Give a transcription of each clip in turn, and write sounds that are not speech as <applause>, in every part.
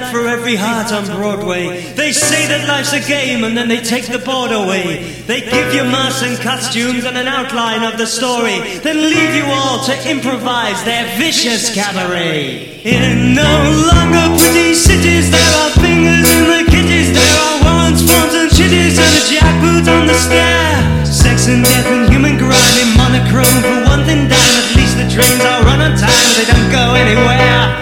for every heart on Broadway. They say that life's a game and then they take the board away. They give you masks and costumes and an outline of the story, then leave you all to improvise their vicious cabaret. In no longer pretty cities, there are fingers in the kitties, there are warrants, forms, and chitties, and a jackboot on the stair. Sex and death and human grind in monochrome for one thing down. At least the trains are run on time, they don't go anywhere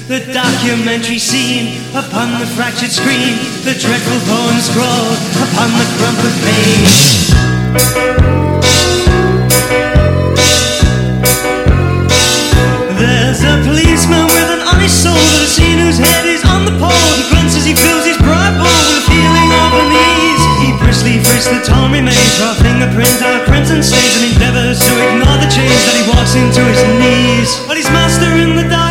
the documentary scene upon the fractured screen, the dreadful poem scrawled upon the crumpled page. There's a policeman with an honest soul that has whose head is on the pole. He as he fills his pride bowl with a feeling of unease. He briskly frisks the torn remains, raw fingerprint, our crimson stains, and endeavors to ignore the change that he walks into his knees. But his master in the dark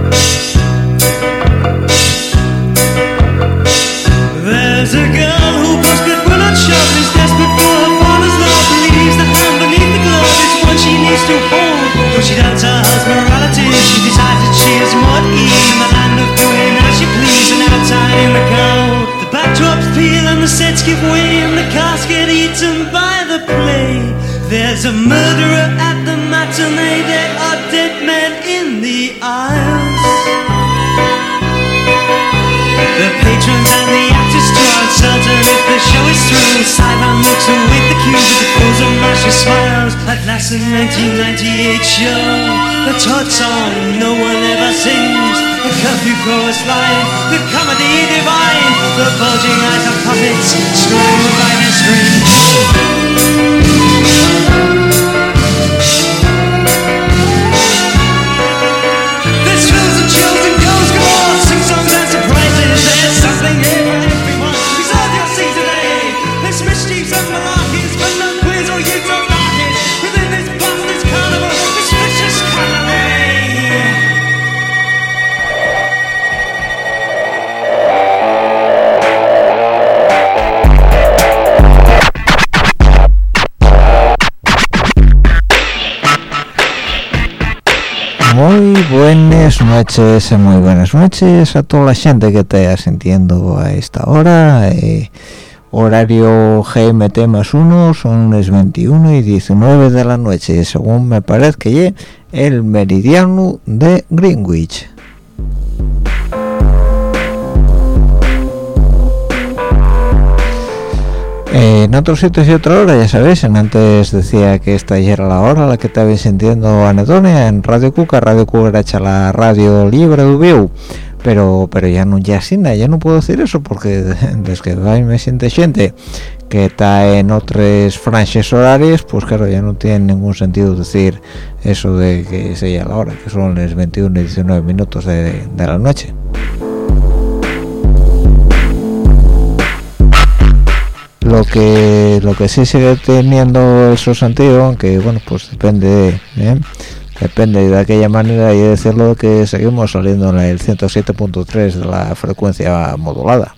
She morality, she decides that she is in the land of doing as she and outside in the cold. The backdrops peel and the sets give way and the get eaten by the play. There's a murderer at the matinee, there are dead men in the aisles. The patrons and the actors draw if the show is through. Sideline looks await the cue with the pose of Marcia smiles. At last, the 1998 show, the Todd song no one ever sings. The curfew chorus line, the comedy divine, the bulging eyes of puppets strung by their strings. Buenas noches, muy buenas noches a toda la gente que esté sintiendo a esta hora. eh, horario GMT más uno, son las 21 y 19 de la noche, según me parece que el meridiano de Greenwich. Eh, en otros sitios y otra hora, ya sabéis, en antes decía que esta ya era la hora la que estabais sintiendo anedonia en Radio Cuca, Radio Cuca era hecha la radio libre de Ubiu, pero pero ya no ya sin ya no puedo decir eso porque <laughs> desde que me siente gente que está en otras franjas horarias, pues claro, ya no tiene ningún sentido decir eso de que sea la hora, que son las 21 y 19 minutos de, de la noche. Lo que lo que sí sigue teniendo su sentido aunque bueno pues depende ¿eh? depende de aquella manera y de decirlo que seguimos saliendo en el 107.3 de la frecuencia modulada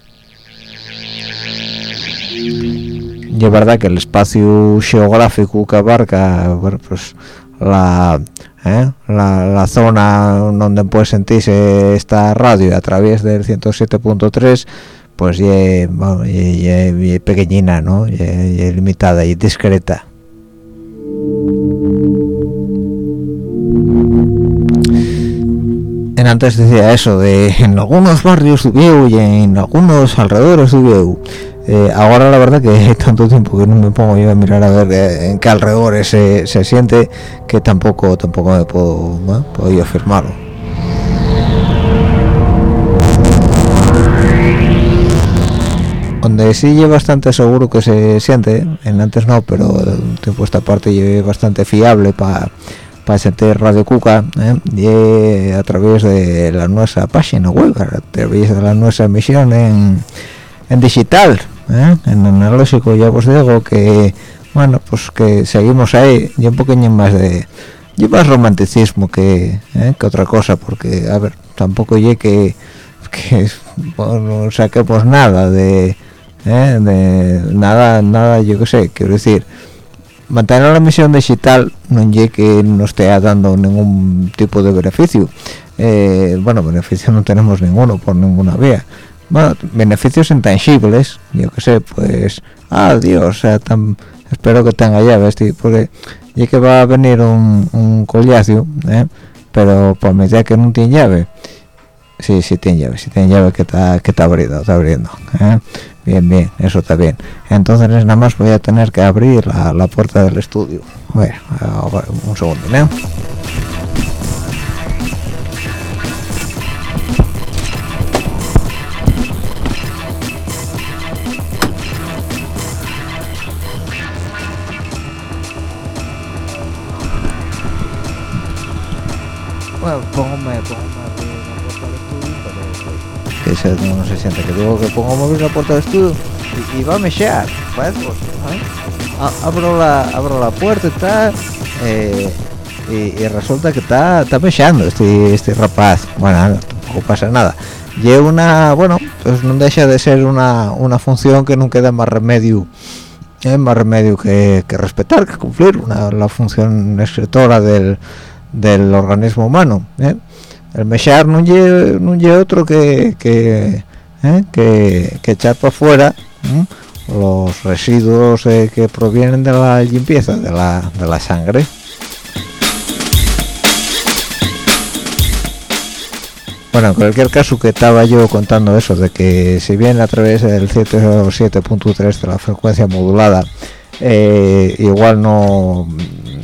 y es verdad que el espacio geográfico que abarca bueno, pues la, ¿eh? la la zona donde puede sentirse esta radio a través del 107.3 pues ye, bueno, ye- ye- pequeñina, ¿no? Ye- limitada y discreta. en antes decía eso de en algunos barrios de Vieu y en algunos alrededores de Vieu eh, ahora la verdad que <laughs> tanto tiempo que no me pongo yo a mirar a ver eh, en qué alrededores se, se, siente que tampoco tampoco me puedo, bueno, puedo afirmarlo donde sí es bastante seguro que se siente en antes no pero un tiempo esta parte es bastante fiable para para sentir Radio Cuca ¿eh? y a través de la nuestra página web a través de la nuestra emisión en, en digital ¿eh? en analógico ya os digo que bueno pues que seguimos ahí y un poquillo más de y más romanticismo que, ¿eh? que otra cosa porque a ver tampoco llegue que que no saquemos nada de, ¿eh? de nada nada yo qué sé quiero decir mantener la emisión digital no llegue que no esté dando ningún tipo de beneficio eh, bueno beneficio no tenemos ninguno por ninguna vía bueno beneficios intangibles yo que sé pues adiós o sea tan, espero que tenga llaves porque ya que va a venir un, un collacio ¿eh? pero por medida que no tiene llave sí sí tiene llave sí tiene llave que está que está abriendo está abriendo ¿eh? Bien bien eso está bien. Entonces nada más voy a tener que abrir la, la puerta del estudio. Bueno un segundo ¿no? bueno póngame póngame. abrir que se, no, no se siente que digo que pongo abrir la puerta del estudio y, y va a mechar ¿sabes? abro la abro la puerta y tal eh, y, y, resulta que está está mechando este este rapaz bueno tampoco pasa nada y una bueno pues no deja de ser una, una función que no queda más remedio eh, más remedio que, que, respetar que cumplir una, la función escritora del, del organismo humano ¿eh? El mechar no lleva no otro que que, ¿eh? que, echar para afuera ¿eh? los residuos que provienen de la limpieza de la, de la sangre Bueno, en cualquier caso que estaba yo contando eso, de que si bien a través del 107.3 de la frecuencia modulada, eh, igual no,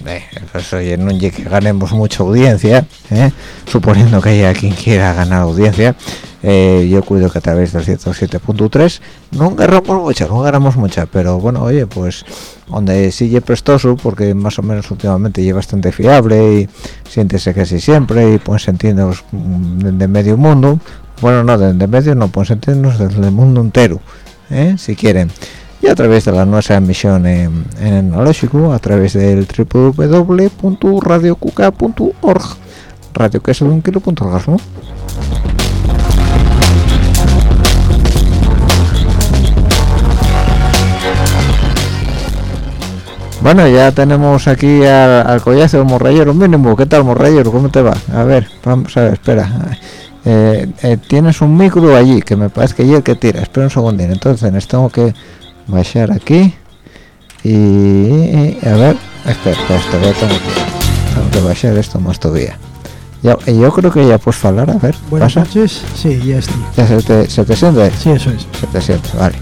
eh, pues, oye, no que ganemos mucha audiencia, eh, suponiendo que haya quien quiera ganar audiencia, eh, yo cuido que a través del 107.3 no ganamos mucha, no ganamos mucha, pero bueno, oye, pues donde sigue prestoso, porque más o menos últimamente es bastante fiable y siéntese casi siempre y pues sentirnos de medio mundo, bueno, no, de, de medio no, pues sentirnos del mundo entero, ¿eh? si quieren y a través de la nuestra emisión en, en analógico a través del www.radiocuca.org radio que es un kilo punto orgasmo Bueno, ya tenemos aquí al, al collazo morrayero mínimo. ¿Qué tal, morrayero? ¿Cómo te va? A ver, vamos a ver, espera. Eh, eh, tienes un micro allí, que me parece que es el que tira. Espera un segundín. Entonces, tengo que bajar aquí. Y, a ver espera, espera, tengo que, tengo que bajar esto más todavía. Ya, yo creo que ya puedes hablar a ver buenas ¿pasa? noches. Sí ya estoy ¿Ya se, te, ¿se te siente? sí eso es. Se te siente vale.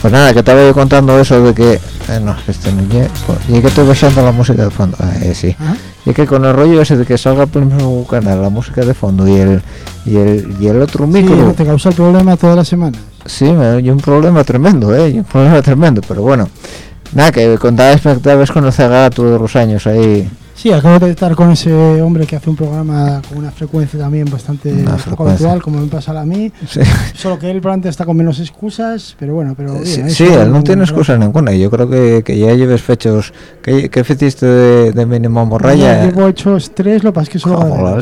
Pues nada que estaba yo contando eso de que eh, no este no llegue pues, y que estoy bajando la música de fondo. Eh, sí. ¿Ah? Y que con el rollo ese de que salga mismo canal la música de fondo y el y el, y el otro micro. sí, te causa el problema todas las semanas. Sí me y un problema tremendo eh un problema tremendo pero bueno. Nada que contaba espectáculos con el CGA todos los años ahí sí acabo de estar con ese hombre que hace un programa con una frecuencia también bastante habitual como me pasa a mí sí. solo que él probablemente está con menos excusas pero bueno pero bien, sí, sí él no tiene excusas ninguna yo creo que, que ya lleves fechos ¿qué, qué fechiste de, de mínimo morralla? llevo hechos tres lo que pasa es que solo oh,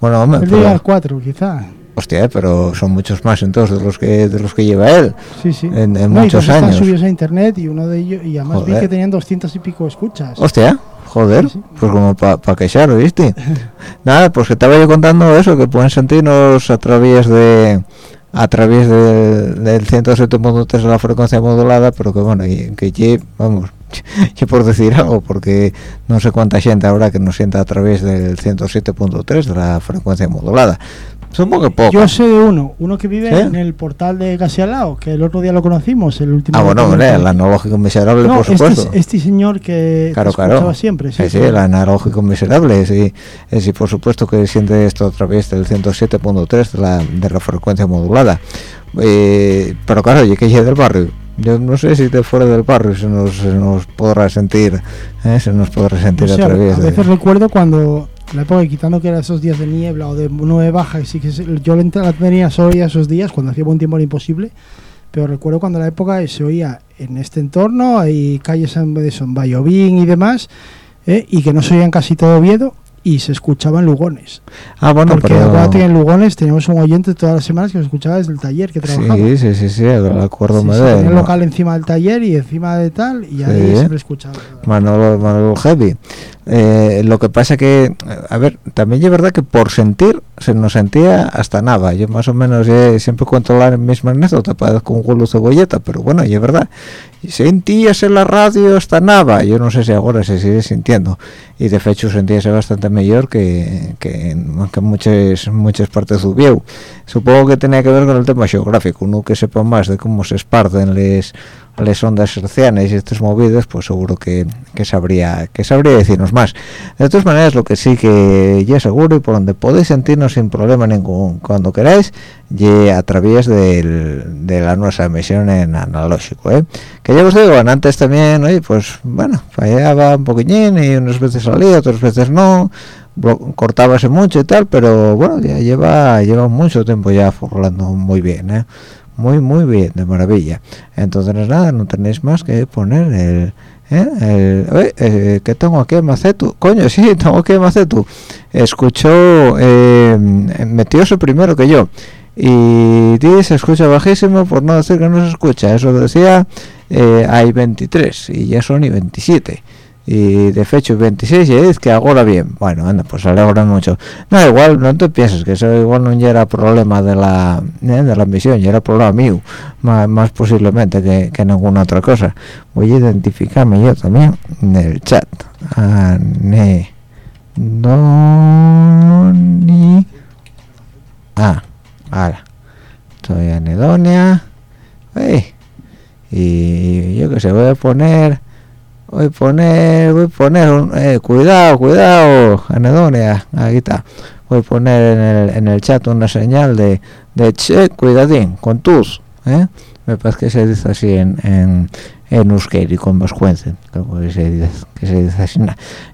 bueno hombre, el pero... cuatro quizá hostia, pero son muchos más entonces de los que de los que lleva él. Sí, sí. En, en no, muchos y años. Están subidos a internet y uno de ellos y además joder. vi que tenían 200 y pico escuchas. Hostia, joder, pues como para pa queixar, ¿viste? <laughs> Nada, pues que estaba yo contando eso, que pueden sentirnos a través de a través de, del 107.3 de la frecuencia modulada, pero que bueno, que, que vamos, <laughs> y por decir algo porque no sé cuánta gente ahora que nos sienta a través del 107.3 de la frecuencia modulada Supongo que poco. Yo sé de uno, uno que vive en el portal de casi al lado, que el otro día lo conocimos, el último. Ah, bueno, hombre, el analógico miserable, por este supuesto. Este, señor que claro, claro. siempre. Sí, sí, el analógico miserable, sí. Sí, por supuesto que siente esto a través del 107.3 de la, de la frecuencia modulada. Eh, pero claro, yo que llegué del barrio. Yo no sé si de fuera del barrio se nos, se nos podrá sentir, ¿eh? se nos podrá sentir a través A veces recuerdo cuando la época quitando que eran esos días de niebla o de nube baja y sí que yo la tenía solo esos días cuando hacía buen tiempo era imposible pero recuerdo cuando la época se oía en este entorno hay calles de Son Bayovín y demás ¿eh? y que no se oían casi todo Oviedo y se escuchaban Lugones. Ah, bueno, Porque pero... en Lugones teníamos un oyente todas las semanas que nos escuchaba desde el taller que trabajaba. Sí, sí, sí, sí, acuerdo sí, Tenía el local encima del taller y encima de tal, y ahí siempre escuchaba. Manolo, Manolo Heavy. Eh, lo que pasa que, a ver, también es verdad que por sentir se nos sentía hasta nada. Yo más o menos siempre cuento la misma anécdota, con un culo cebolleta, pero bueno, y es verdad. Sentías en la radio hasta nada. Yo no sé si ahora se sigue sintiendo. y de hecho sentíase bastante mejor que, que, que muchas muchas partes del Bieu Supongo que tenía que ver con el tema geográfico. Uno que sepa más de cómo se esparcen les ondas hercianas y estas movidas pues seguro que, que sabría que sabría decirnos más de todas maneras lo que sí que ya seguro y por donde podéis sentirnos sin problema ningún cuando queráis y a través de la nuestra emisión en analógico ¿eh? que ya os digo antes también oye pues bueno fallaba un poquillín y unas veces salía otras veces no cortábase mucho y tal pero bueno ya lleva lleva mucho tiempo ya formulando muy bien ¿eh? muy muy bien de maravilla. Entonces nada no tenéis más que poner el ¿eh? el, eh, que tengo aquí macetu coño sí <laughs> tengo aquí macetu. Escuchó eh, metióse primero que yo. Y dice escucha bajísimo por no decir que no se escucha eso decía eh, hay 23 y ya son y 27 y de fecho 26 y es que ahora bien. Bueno anda pues alegra mucho. No igual no te pienses que eso igual no era problema de la eh, de la misión ya era problema mío más, posiblemente que, que, ninguna otra cosa. Voy a identificarme yo también en el chat. Ane no ni ah ahora estoy anedonia y yo que se voy a poner voy a poner voy a poner un, eh, cuidado cuidado anedonia aquí está. Voy a poner en el, en el chat una señal de, de che cuidadín con tus ¿eh? me parece que se dice así en, en, en euskeri con vascuence creo que se dice, que se dice así.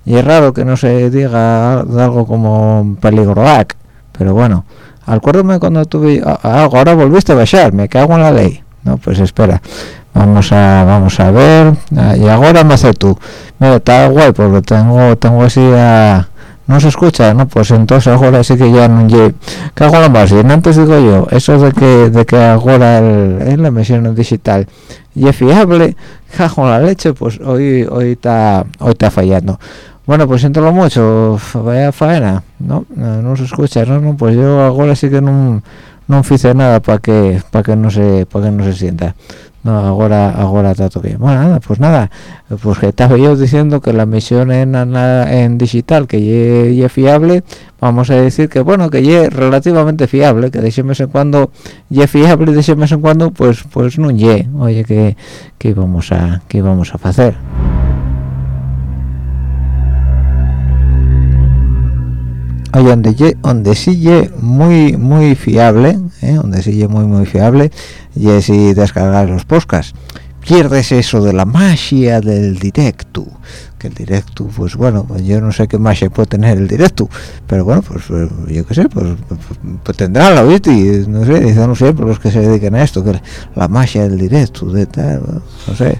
Y es raro que no se diga algo como peligroac pero bueno acuérdame cuando tuve algo ahora volviste a bajar me cago en la ley. No pues espera vamos a vamos a ver. Ah, y ahora me hace tú. Mira está guay porque tengo tengo así a no se escucha no pues entonces ahora sí que ya no llegue cago la más bien antes digo yo eso de que de que ahora el, la emisión digital. Y es fiable. <laughs> Cago la leche pues hoy hoy está hoy está fallando. Bueno pues siento mucho. Vaya faena no no, se escucha no, no pues yo ahora sí que no no hice nada para que para que no se para que no se sienta no ahora ahora todo bien. Bueno nada pues nada pues que estaba yo diciendo que la misión en, en digital que es fiable vamos a decir que bueno que es relativamente fiable que de ese mes en cuando es fiable de ese mes en cuando pues pues no ye. Oye que que vamos a que vamos a hacer oye donde sigue muy muy fiable ¿eh? donde sigue muy muy fiable y si descargar los podcasts pierdes eso de la magia del directo que el directo pues bueno yo no sé qué magia puede tener el directo pero bueno pues, pues yo qué sé pues, pues, pues tendrá la ¿viste? no sé dicen no sé por los que se dedican a esto que la magia del directo de tal no sé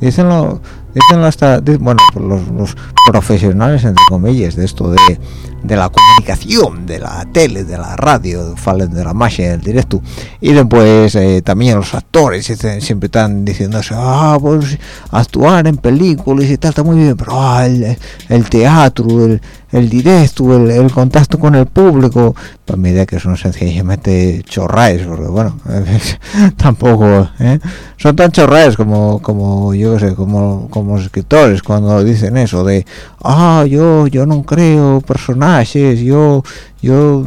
dicen lo dicen hasta bueno los, los profesionales entre comillas de esto de de la comunicación, de la tele, de la radio, falen de la magia del directo. Y después eh, también los actores siempre están diciendo, ah, pues actuar en películas y tal está muy bien, pero ah, el, teatro, el, el directo el, contacto con el público mi idea que son sencillamente chorraes porque bueno <laughs> tampoco ¿eh? son tan chorraes como como yo sé como como escritores cuando dicen eso de ah yo yo no creo personajes yo yo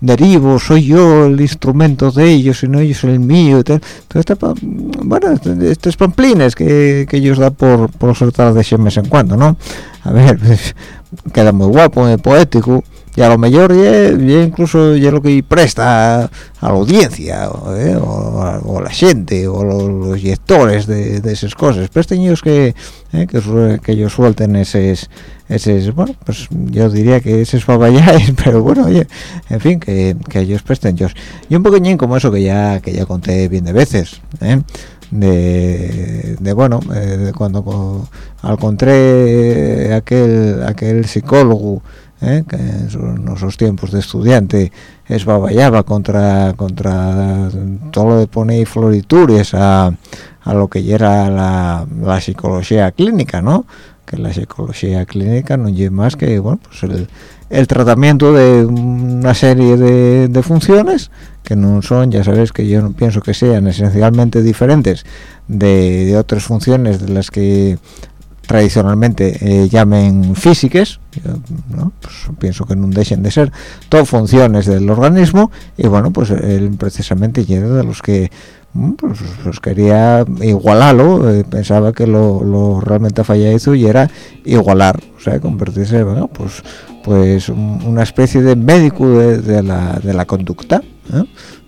derivo soy yo el instrumento de ellos y no ellos el mío tal. Este bueno estos pamplines que, que ellos da por por soltar de ese mes en cuando no a ver <laughs> queda muy guapo muy poético y a lo mejor ya, incluso ya lo que presta a la audiencia ¿eh? o, la gente o los, lectores de, esas cosas presten ellos que, ¿eh? que, que ellos suelten esos esos bueno pues yo diría que esos <laughs> babayáis pero bueno oye en fin que, ellos presten ellos y un poquillín como eso que ya que ya conté bien de veces ¿eh? De, de, bueno eh, cuando al encontré aquel aquel psicólogo ¿eh? en esos tiempos de estudiante es baballaba contra contra todo lo de poner floritures a, a lo que era la, la, psicología clínica no que la psicología clínica no lleva más que bueno pues el, el tratamiento de una serie de, de, funciones que no son ya sabes que yo no pienso que sean esencialmente diferentes de, de otras funciones de las que tradicionalmente eh, llamen físicas, ¿no? pues pienso que no dejen de ser todas funciones del organismo y bueno, pues él precisamente era de los que mm, pues, pues, quería igualarlo, eh, pensaba que lo, lo realmente fallado y era igualar, o sea, convertirse, bueno, pues pues una especie de médico de, la, de la conducta,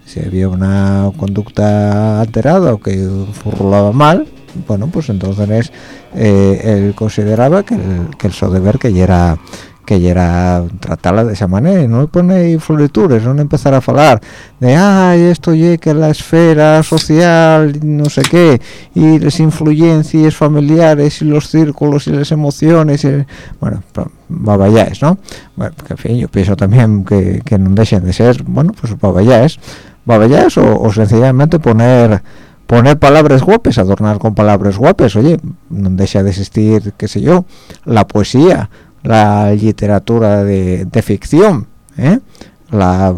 si había una conducta alterada o que furulaba mal, bueno pues entonces eh, él consideraba que el, que deber que ya era que era tratarla de esa manera no pone florituras no empezar a hablar de ay esto ya que la esfera social no sé qué y las influencias familiares y los círculos y las emociones y, bueno babayáes no bueno que en fin yo pienso también que, no dejen de ser bueno pues babayáes babayáes o, o sencillamente poner poner palabras guapes, adornar con palabras guapes, oye, no deja de existir, qué sé yo, la poesía, la literatura de, ficción, ¿eh? la,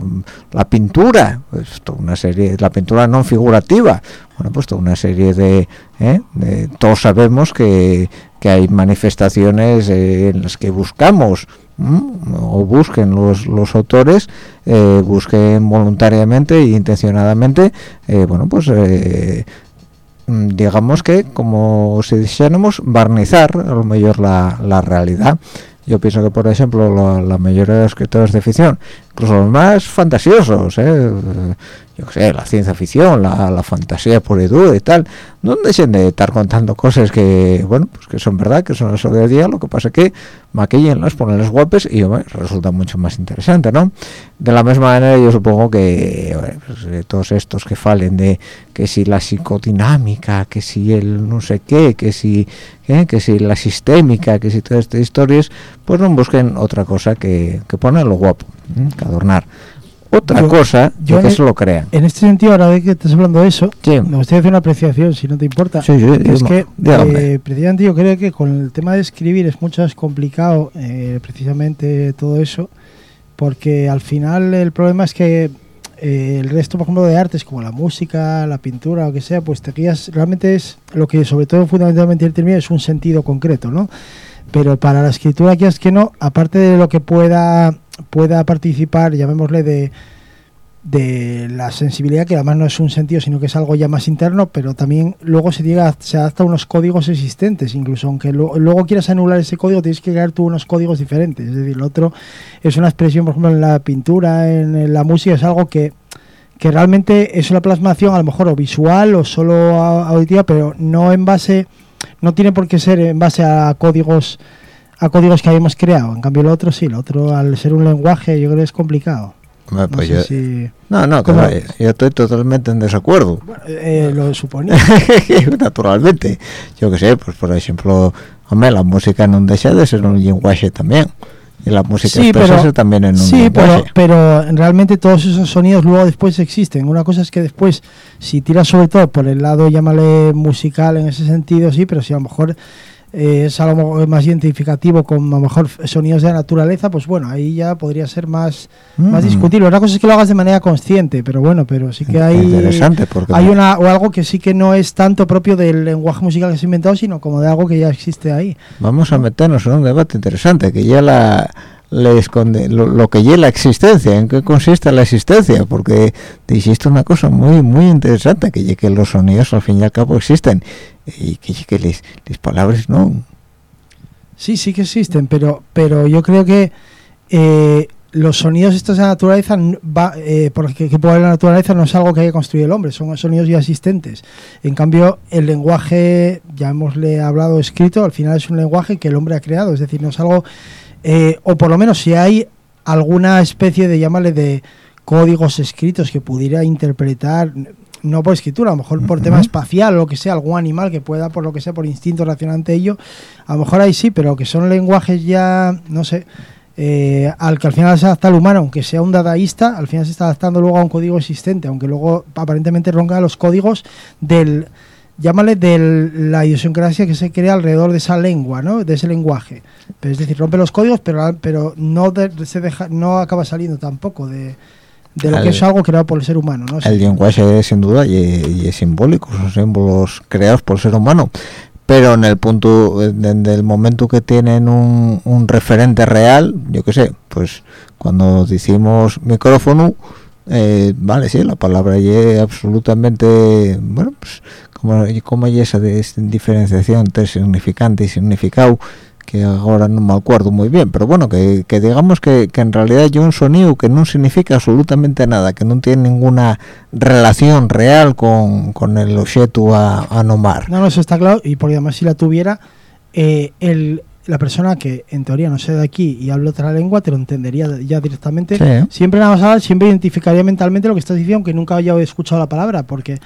pintura, pues toda una serie, la pintura no figurativa, bueno, pues toda una serie de, ¿eh? todos sabemos que, que hay manifestaciones eh, en las que buscamos o busquen los, los autores busquen voluntariamente e intencionadamente bueno pues digamos que como si dijéramos barnizar a lo mejor la, la realidad yo pienso que por ejemplo la, mayoría de los escritores de ficción incluso los más fantasiosos ¿eh? yo sé, la ciencia ficción, la, la fantasía por y y tal, no dejen de estar contando cosas que, bueno, pues que son verdad, que son eso del día, lo que pasa que maquillenlas, ponerlas guapes y resulta mucho más interesante, ¿no? De la misma manera yo supongo que pues, eh, todos estos que falen de que si la psicodinámica, que si el no sé qué, que si, ¿eh? que si la sistémica, que si todas estas historias, pues no busquen otra cosa que, que ponerlo guapo, ¿eh? que adornar. Otra cosa yo que se lo crea en este sentido ahora que estás hablando de eso me gustaría hacer una apreciación si no te importa. Sí, es que eh, precisamente yo creo que con el tema de escribir es mucho más complicado eh, precisamente todo eso porque al final el problema es que eh, el resto por ejemplo de artes como la música la pintura o lo que sea pues te guías realmente es lo que sobre todo fundamentalmente el es un sentido concreto no pero para la escritura que es que no aparte de lo que pueda pueda participar, llamémosle, de, de la sensibilidad, que además no es un sentido, sino que es algo ya más interno, pero también luego se, llega, se adapta a unos códigos existentes, incluso aunque luego quieras anular ese código, tienes que crear tú unos códigos diferentes. Es decir, el otro es una expresión, por ejemplo, en la pintura, en, la música, es algo que, que realmente es una plasmación, a lo mejor, o visual o solo auditiva, pero no en base, no tiene por qué ser en base a códigos a códigos que habíamos creado. En cambio, el otro sí, el otro al ser un lenguaje yo creo que es complicado. no, pues yo, no, no, yo estoy totalmente en desacuerdo. <laughs> Eh, lo suponía. <laughs> Naturalmente. Yo que sé, pues por ejemplo, hombre, la música no deja de ser un lenguaje también. Y la música sí, pero, también en un sí, pero, pero, realmente todos esos sonidos luego después existen. Una cosa es que después, si tiras sobre todo por el lado, llámale musical en ese sentido, sí, pero si a lo mejor eh, es algo más identificativo con a lo mejor sonidos de la naturaleza, pues bueno, ahí ya podría ser más, más Mm. discutible. Otra cosa es que lo hagas de manera consciente, pero bueno, pero sí que hay, Interesante, porque hay una, o algo que sí que no es tanto propio del lenguaje musical que se ha inventado, sino como de algo que ya existe ahí. vamos a meternos en un debate interesante que ya la lo, que ya la existencia en qué consiste la existencia porque dijiste una cosa muy muy interesante que que los sonidos al fin y al cabo existen y que, que les, les palabras no Sí, sí que existen, pero, pero yo creo que eh, los sonidos estos de la naturaleza, va, eh, porque que puede la naturaleza no es algo que haya construido el hombre, son sonidos ya existentes. En cambio, el lenguaje, ya hemos le hablado escrito, al final es un lenguaje que el hombre ha creado, es decir, no es algo, eh, o por lo menos si hay alguna especie de, llámale, de códigos escritos que pudiera interpretar, no por escritura, a lo mejor por tema espacial o lo que sea, algún animal que pueda, por lo que sea, por instinto reaccionar ante ello, a lo mejor ahí sí, pero que son lenguajes ya, no sé, eh, al que al final se adapta el humano, aunque sea un dadaísta, al final se está adaptando luego a un código existente, aunque luego aparentemente ronca los códigos del, llámale, de la idiosincrasia que se crea alrededor de esa lengua, ¿no? De ese lenguaje. Pero es decir, rompe los códigos, pero, pero no, de- se deja, no acaba saliendo tampoco de, de lo que es algo creado por el ser humano, ¿no? el lenguaje sin duda y, y es simbólico son símbolos creados por el ser humano pero en el punto en el momento que tienen un, un referente real yo qué sé pues cuando decimos micrófono eh, vale sí la palabra y absolutamente bueno pues como como hay esa de- diferenciación entre significante y significado que ahora no me acuerdo muy bien, pero bueno, que, que digamos que, que en realidad hay un sonido que no significa absolutamente nada, que no tiene ninguna relación real con, con el objeto a, a nomar. No, no, eso está claro. Y porque además si la tuviera, eh, el, la persona que en teoría no sea de aquí y habla otra lengua, te lo entendería ya directamente. Sí. Siempre nada más hablar, siempre identificaría mentalmente lo que estás diciendo, aunque nunca haya escuchado la palabra, porque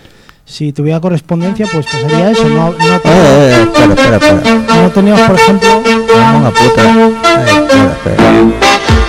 si tuviera correspondencia, pues pasaría eso. No, no, Eh, eh, eh, espera, espera, espera. no teníamos, por ejemplo, Dame una puta. Ay, espera, espera.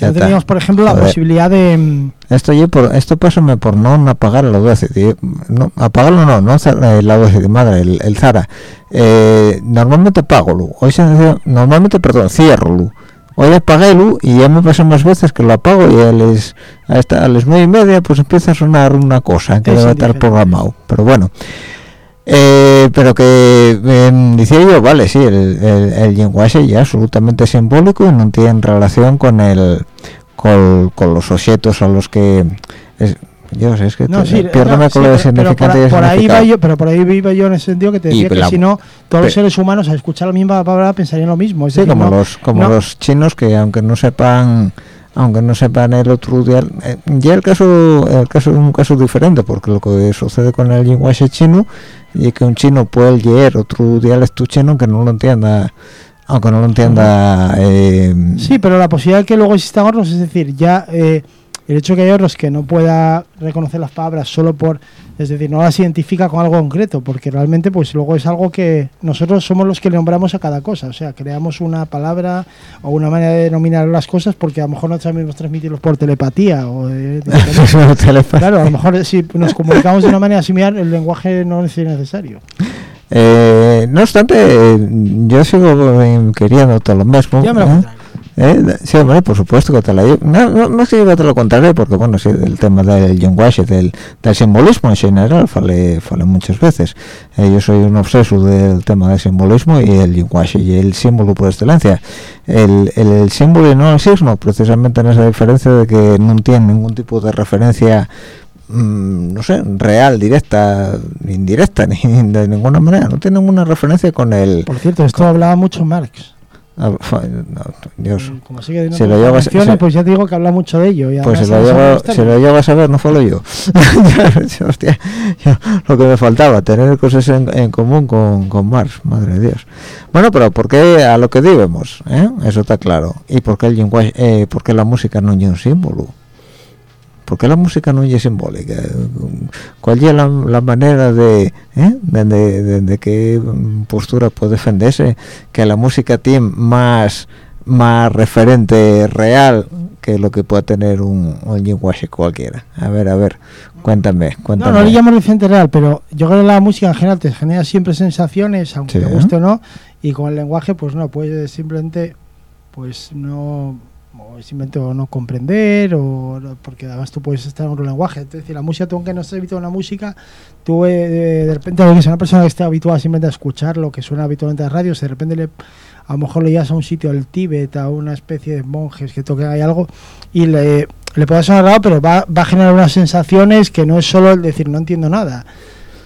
Ya teníamos, por ejemplo, la posibilidad de... mm, Esto yo por esto pásame por no apagar el Audacity. No, apagarlo no, no za- el Audacity, madre, el, el Zara. Eh, normalmente apágalo. Hoy se dice- normalmente, perdón, ciérrolo. Hoy apaguélo y ya me pasa más veces que lo apago y a las a, esta- a las nueve y media pues empieza a sonar una cosa que Es debe estar programado. Pero bueno. Eh, pero que em, decía yo, vale, sí, el, el, el lenguaje ya es absolutamente simbólico y no tiene relación con el con, con los objetos a los que es, yo sé, es que No, te- sí, no, con sí, lo de pero- pero significante y por, por ahí va yo, pero por ahí iba yo en ese sentido que te Y decía que si no, todos los seres humanos al escuchar la misma palabra pensarían lo mismo. Es Sí, decir, como no- los como los chinos que aunque no sepan aunque no sepan el otro dial eh, ya el caso el caso es un caso diferente porque lo que sucede con el lenguaje chino y que un chino puede leer otro dialecto chino que no lo entienda aunque no lo entienda eh, Sí, pero la posibilidad de que luego existan otros, es decir, ya eh, el hecho de que hay otros que no pueda reconocer las palabras solo por, es decir, no las identifica con algo concreto, porque realmente pues luego es algo que nosotros somos los que le nombramos a cada cosa, o sea, creamos una palabra o una manera de denominar las cosas porque a lo mejor no sabemos transmitirlos por telepatía o eh, <laughs> claro, a lo mejor si nos comunicamos de una manera similar el lenguaje no es necesario. Eh, no obstante, yo sigo eh, queriendo todo lo mismo. Ya me lo ¿eh? Eh, Sí, hombre, por supuesto que te la llevo. No, no, no sé si te lo contaré, porque bueno, sí, el tema del lenguaje, del, del simbolismo en general, fale muchas veces. Eh, yo soy un obseso del tema del simbolismo y el lenguaje y el símbolo por excelencia. El, el, el símbolo y no el signo, precisamente en esa diferencia de que no tiene ningún tipo de referencia mm, no sé, real, directa, indirecta, <laughs> ni de ninguna manera. No tiene ninguna referencia con el... Por cierto, esto hablaba mucho Marx. Ah, no, Dios. Como sigue Se lo lleva- menciones, se- pues ya te digo que habla mucho de ello. y Pues se además lo, llevo, lo llevo a saber, no fue yo. <laughs> Hostia, yo- lo que me faltaba, tener cosas en, en común con, con Marx, madre de Dios. Bueno, pero ¿por qué a lo que debemos? eh? Eso está claro. ¿Y por qué, el lenguaje, eh, por qué la música no es un símbolo? ¿Por qué la música no es simbólica? ¿Cuál es la, la manera de, eh? de, de, de- qué postura puede defenderse que la música tiene más más referente real que lo que pueda tener un, un lenguaje cualquiera. A ver, a ver, cuéntame, cuéntame. No, no le llamo referente real, pero yo creo que la música en general te genera siempre sensaciones, aunque Sí. te guste o no, y con el lenguaje, pues no, puedes simplemente, pues no, o simplemente o no comprender, o porque además tú puedes estar en otro lenguaje. Es decir, la música, tú aunque no estés habituado a la música, tú eh, de repente, aunque sea una persona que esté habituada simplemente a escuchar lo que suena habitualmente a radio, si de repente le, a lo mejor le llevas a un sitio al Tíbet, a una especie de monjes que toquen ahí algo, y le, le puede sonar raro, pero va, va a generar unas sensaciones que no es solo el decir no entiendo nada.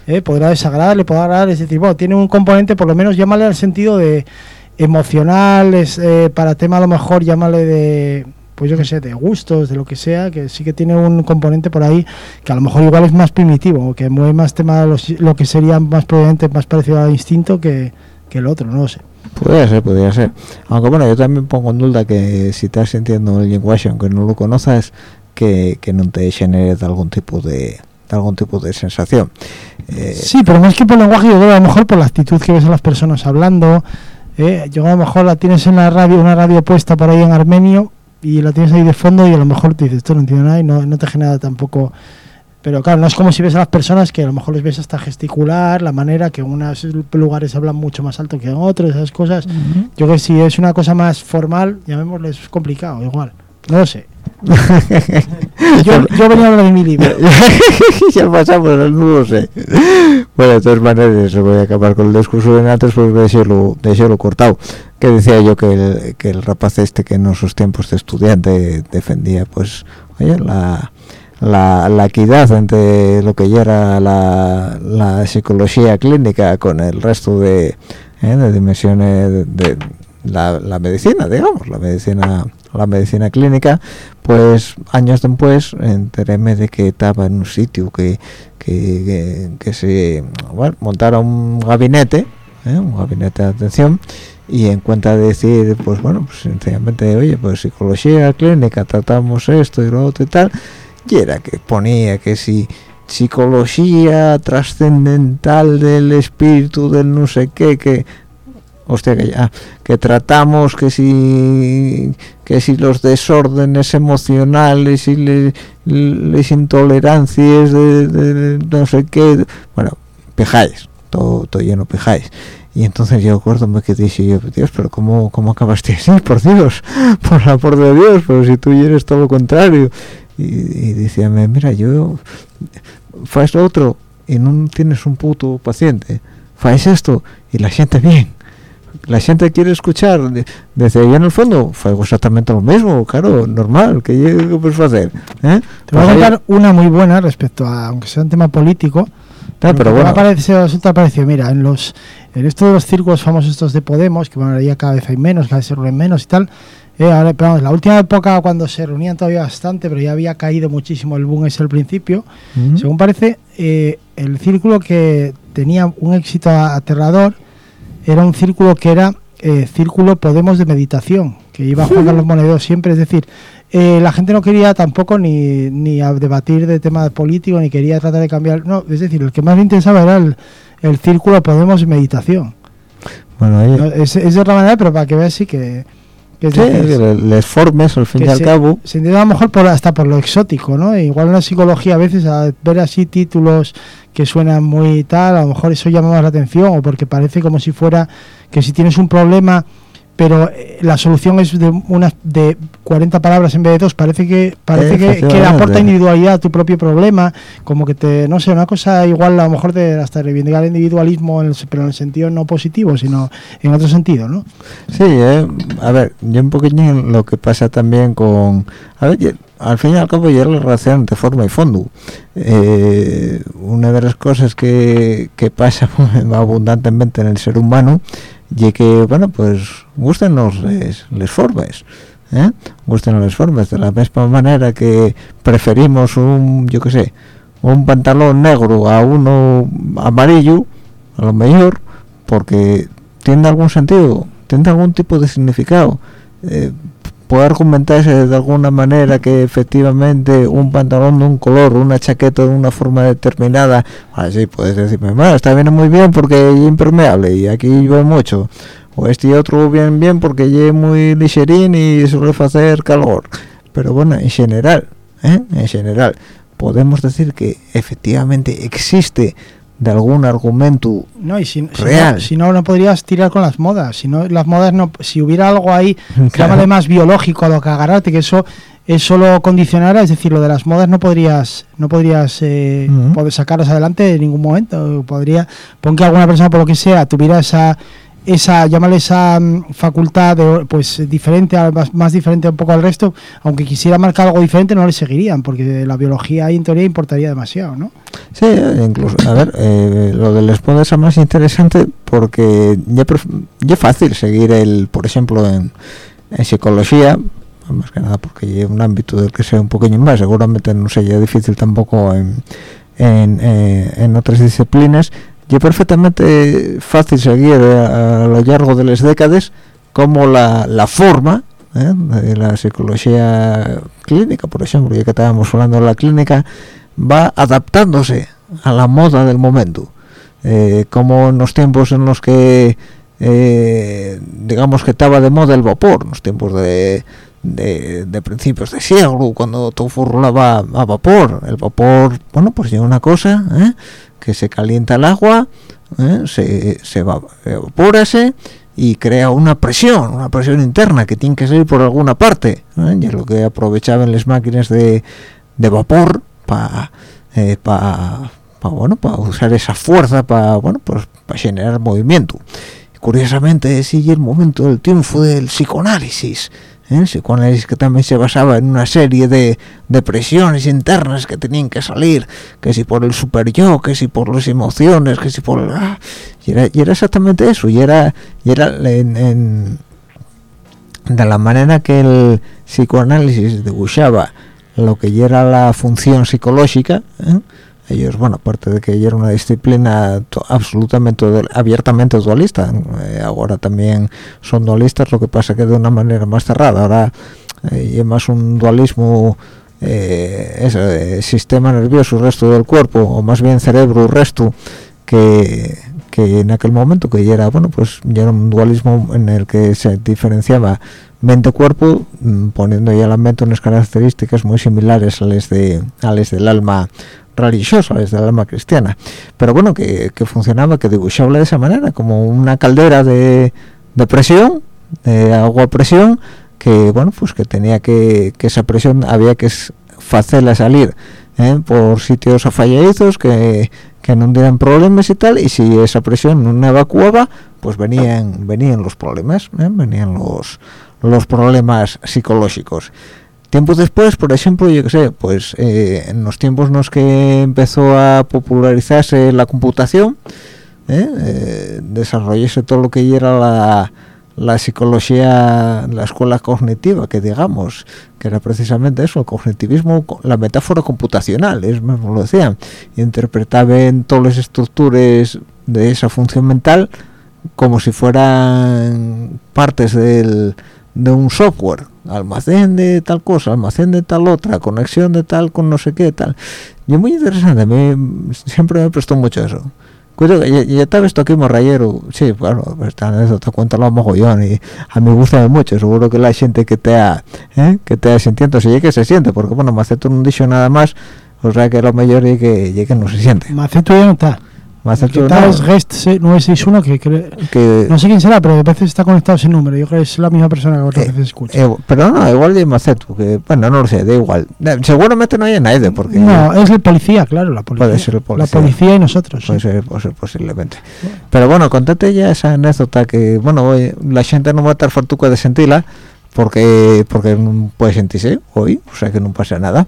¿eh? Podrá desagradar, le podrá agradar, es decir, bueno, tiene un componente, por lo menos llámale al sentido de emocional, es, eh, para tema a lo mejor llámale de, pues yo qué sé, de gustos, de lo que sea, que sí que tiene un componente por ahí que a lo mejor igual es más primitivo, que mueve más tema, los- lo que sería más probablemente más parecido al instinto que, que el otro, no lo sé. Podría ser, podría ser. Aunque bueno, yo también pongo en duda que si estás sintiendo el lenguaje, aunque no lo conozcas, que, que no te genere de algún tipo de, de algún tipo de sensación. Eh, Sí, pero más que por lenguaje, yo creo a lo mejor por la actitud que ves a las personas hablando. ¿Eh? Yo a lo mejor la tienes en la radio, una radio puesta por ahí en armenio y la tienes ahí de fondo y a lo mejor te dices, esto no entiendo nada y no, no te genera tampoco... Pero claro, no es como si ves a las personas que a lo mejor les ves hasta gesticular, la manera que en unos lugares hablan mucho más alto que en otros, esas cosas. Yo creo que si es una cosa más formal, llamémosle, es complicado, igual. No lo sé. Yo, yo venía a hablar de mi libro. <laughs> ya pasamos, no lo sé. Bueno, de todas maneras, voy a acabar con el discurso de antes, pues de serlo, de serlo cortado. Que decía yo que el, que el rapaz este que en sus tiempos de estudiante defendía, pues, oye, la, la, la equidad entre lo que ya era la, la psicología clínica con el resto de, eh, de dimensiones de, de la, la medicina, digamos, la medicina la medicina clínica, pues años después enteréme de que estaba en un sitio que, que, que, se montara un gabinete, ¿eh? un gabinete de atención, y en cuenta de decir, pues bueno, pues sencillamente, oye, pues psicología clínica, tratamos esto y lo otro y tal, y era que ponía que si psicología trascendental del espíritu del no sé qué, que hostia que ya que tratamos que si que si los desórdenes emocionales y le- las intolerancias no sé qué bueno pejáis todo, todo lleno pejáis. Y entonces yo acuerdo que dije yo Dios pero cómo, cómo acabaste así <laughs> por Dios por amor de Dios pero si tú eres todo lo contrario. Y, y decíame mira yo faz lo otro y no tienes un puto paciente faz esto y la gente bien la gente quiere escuchar de- desde allá en el fondo fue exactamente lo mismo claro normal que yo puedes hacer ¿eh? Te voy a Pues contar una muy buena respecto a, aunque sea un tema político. Ah, pero bueno. ha parecido- resulta parecido, mira, en los en esto de los círculos famosos estos de Podemos, que bueno, ya cada vez hay menos, cada vez se reúnen menos y tal. eh, ahora, pero vamos, la última época cuando se reunían todavía bastante, pero ya había caído muchísimo el boom ese al principio. Ujú. Según parece, eh, el círculo que tenía un éxito aterrador era un círculo que era eh, Círculo Podemos de Meditación, que iba Juan Carlos Monedero siempre, es decir, eh, la gente no quería tampoco ni, ni a debatir de tema político, ni quería tratar de cambiar, no, es decir, el que más le interesaba era el, el Círculo Podemos de Meditación. bueno No, es, es de otra manera, pero para que veas sí que... que es sí, que les formes al fin y al se- cabo Se entiende a lo mejor por, hasta por lo exótico, ¿no? Igual en la psicología a veces a ver así títulos que suenan muy tal, a lo mejor eso llama más la atención o porque parece como si fuera que si tienes un problema pero eh, la solución es de unas de 40 palabras en vez de dos, parece que parece que, que Efectivamente. aporta individualidad a tu propio problema, como que te, no sé, una cosa igual a lo mejor de hasta reivindicar el individualismo, en el- pero en el sentido no positivo, sino en otro sentido, ¿no? Sí, eh, a ver, yo un poquitín lo que pasa también con... A ver, al fin y al cabo ya la relación de forma y fondo. Eh, una de las cosas que, que pasa <laughs> abundantemente en el ser humano y que, bueno, pues gusten los les, les formas. ¿eh? Gusten las formas de la misma manera que preferimos un, yo qué sé, un pantalón negro a uno amarillo, a lo mejor, porque tiene algún sentido, tiene algún tipo de significado. Eh, puede argumentarse de alguna manera que efectivamente un pantalón de un color, una chaqueta de una forma determinada, así puedes decirme, bueno, está bien muy bien porque es impermeable y aquí llueve mucho. o este otro bien bien porque lleve muy ligerín y suele hacer calor pero bueno en general ¿eh? en general podemos decir que efectivamente existe de algún argumento No, y si, si Real. no, si no, no podrías tirar con las modas. Si no, las modas no, si hubiera algo ahí, <laughs> Claro. llámale más biológico a lo que agarrarte, que eso eso lo condicionara, es decir, lo de las modas no podrías, no podrías eh, Ujú. poder sacarlas adelante en ningún momento. Podría, pon que alguna persona por lo que sea tuviera esa esa llámale esa mm, facultad de, pues diferente más, más diferente un poco al resto aunque quisiera marcar algo diferente no le seguirían porque la biología ahí en teoría importaría demasiado no Sí, incluso, a ver, eh, lo del spot es más interesante porque ya, ya fácil seguir el, por ejemplo, en, en psicología, más que nada porque es un ámbito del que sea un poquillo más, seguramente no sería difícil tampoco en, en, eh, en otras disciplinas, y perfectamente fácil seguir a, a lo largo de las décadas como la, la forma ¿eh? de la psicología clínica, por ejemplo, ya que estábamos hablando de la clínica, va adaptándose a la moda del momento. Eh, como en los tiempos en los que, eh, digamos que estaba de moda el vapor, en los tiempos de, de, de principios de siglo, cuando todo furlaba a vapor. El vapor, bueno, pues es una cosa ¿eh? que se calienta el agua, ¿eh? se, se y crea una presión, una presión interna que tiene que salir por alguna parte. ¿eh? Y es lo que aprovechaban las máquinas de, de vapor para para bueno para usar esa fuerza para bueno pues para generar movimiento curiosamente sigue el momento del triunfo del psicoanálisis ¿eh? psicoanálisis que también se basaba en una serie de, de presiones internas que tenían que salir que si por el super yo que si por las emociones que si por ah, y, era, exactamente eso y era y era de la manera que el psicoanálisis dibujaba lo que era la función psicológica ¿eh? Ellos bueno aparte de que ya era una disciplina absolutamente abiertamente dualista eh, ahora también son dualistas lo que pasa que de una manera más cerrada. Ahora eh, y más un dualismo eh, de sistema nervioso resto del cuerpo o más bien cerebro resto que, que en aquel momento que ya era bueno pues ya era un dualismo en el que se diferenciaba mente-cuerpo mm, poniendo ya la mente unas características muy similares a las de a las del alma religiosa, a las del alma cristiana pero bueno que, que funcionaba que dibujaba de esa manera como una caldera de, de presión de agua presión que bueno pues que tenía que, que esa presión había que hacerla salir ¿eh? por sitios afalladizos que, que no dieran problemas y tal y si esa presión no evacuaba pues venían venían los problemas ¿eh? venían los los problemas psicológicos tiempo después por ejemplo yo que sé pues eh, en los tiempos en los que empezó a popularizarse la computación ¿eh? Eh, desarrollarse todo lo que era la la psicología, la escuela cognitiva, que digamos, que era precisamente eso, el cognitivismo, co- la metáfora computacional, es mismo lo decían, interpretaban todas las estructuras de esa función mental como si fueran partes del, de un software, almacén de tal cosa, almacén de tal otra, conexión de tal con no sé qué, tal. Y es muy interesante, mí siempre me prestó mucho eso. Cuidado, ya, ya estaba esto aquí morrayero, sí, claro, pues esta anécdota cuéntalo a mogollón y a mí me gusta mucho, seguro que la gente que te ha, ¿eh? que te ha sintiendo, si que se siente, porque bueno, Maceto no dicho nada más, o sea que lo que, ya que no se siente. Maceto ya no está Maceto que no, Guest 961 que creo- que, no sé quién será pero a veces está conectado ese número yo creo que es la misma persona que otras Eh, veces escucha eh, pero no, igual de Maceto, que bueno, no lo sé, da igual. Seguramente no hay nadie, porque no es el policía claro la policía Puede ser el policía. la policía y nosotros puede sí. ser, puede ser posiblemente. Pero bueno, contate ya esa anécdota que, bueno, hoy la gente no va a estar fartuca de sentirla, porque porque no puede sentirse hoy, o sea que no pasa nada.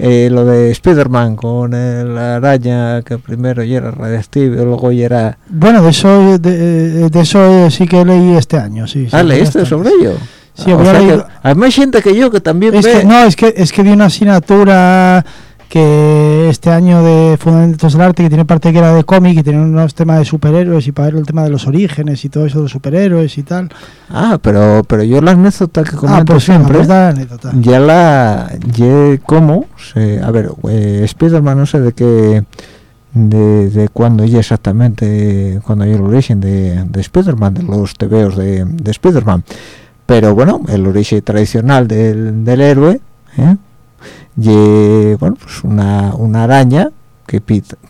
Eh, lo de Spiderman con la araña que primero ya era radiactivo, luego ya era... bueno de eso de, de eso eh, sí que leí este año sí, sí ah, ¿leíste bastante. sobre ello? Sí, Ah, o sea que hay más gente que yo que también Es ve... que, no, es que es que di una asignatura que este año de Fundamentos del Arte que tiene parte que era de cómic y tiene unos temas de superhéroes y para ver el tema de los orígenes y todo eso de los superhéroes y tal. Ah, pero pero yo la anécdota que comento ah, pues siempre... la anécdota. ya la ya como se, a ver eh, Spiderman no sé de qué de, de cuándo y exactamente cuando hay el origen de, de Spider-Man, de los tebeos de, de Spider-Man. Pero bueno, el origen tradicional del, del héroe, ¿eh? Y bueno, pues una, una araña que,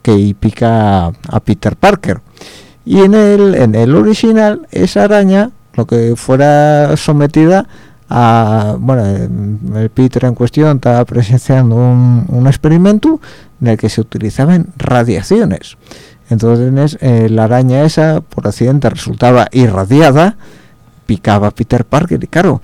que pica a Peter Parker. Y en el, en el original, esa araña, lo que fuera sometida a, bueno, em, el Peter en cuestión estaba presenciando un, un experimento en el que se utilizaban radiaciones. Entonces eh, la araña esa, por accidente, resultaba irradiada, picaba a Peter Parker y claro,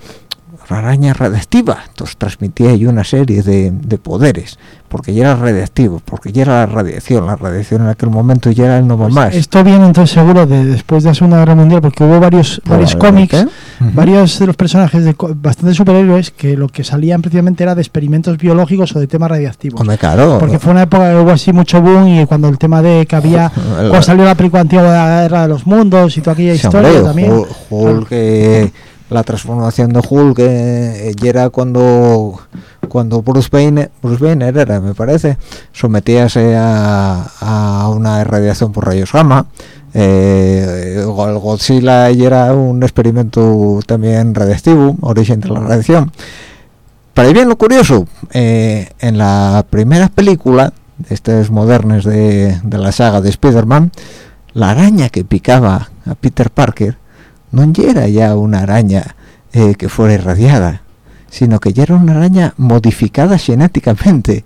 la araña radiactiva, entonces transmitía ahí una serie de, de poderes, porque ya era radiactivo, porque ya era la radiación, la radiación en aquel momento ya era el no Pues más. Esto viene entonces seguro de después de la Segunda Guerra Mundial, porque hubo varios, varios cómics, Probablemente. Ujú. varios de los personajes de bastantes superhéroes que lo que salían precisamente era de experimentos biológicos o de temas radiactivos. Hombre, claro. Porque fue una época que hubo así mucho boom y cuando el tema de que había, <laughs> cuando salió la película antigua de la Guerra de los Mundos y toda aquella historia hombre, también. Hulk, Hulk, eh, la transformación de Hulk eh, era cuando cuando Bruce Banner, Bruce era, me parece, sometíase a, a una irradiación por rayos gamma. Eh, el Godzilla y era un experimento también radiactivo, origen de la radiación. Para bien lo curioso, eh, en la primera película estas modernas de, de la saga de Spider-Man, la araña que picaba a Peter Parker no era ya una araña eh, que fuera irradiada, sino que ya era una araña modificada genéticamente.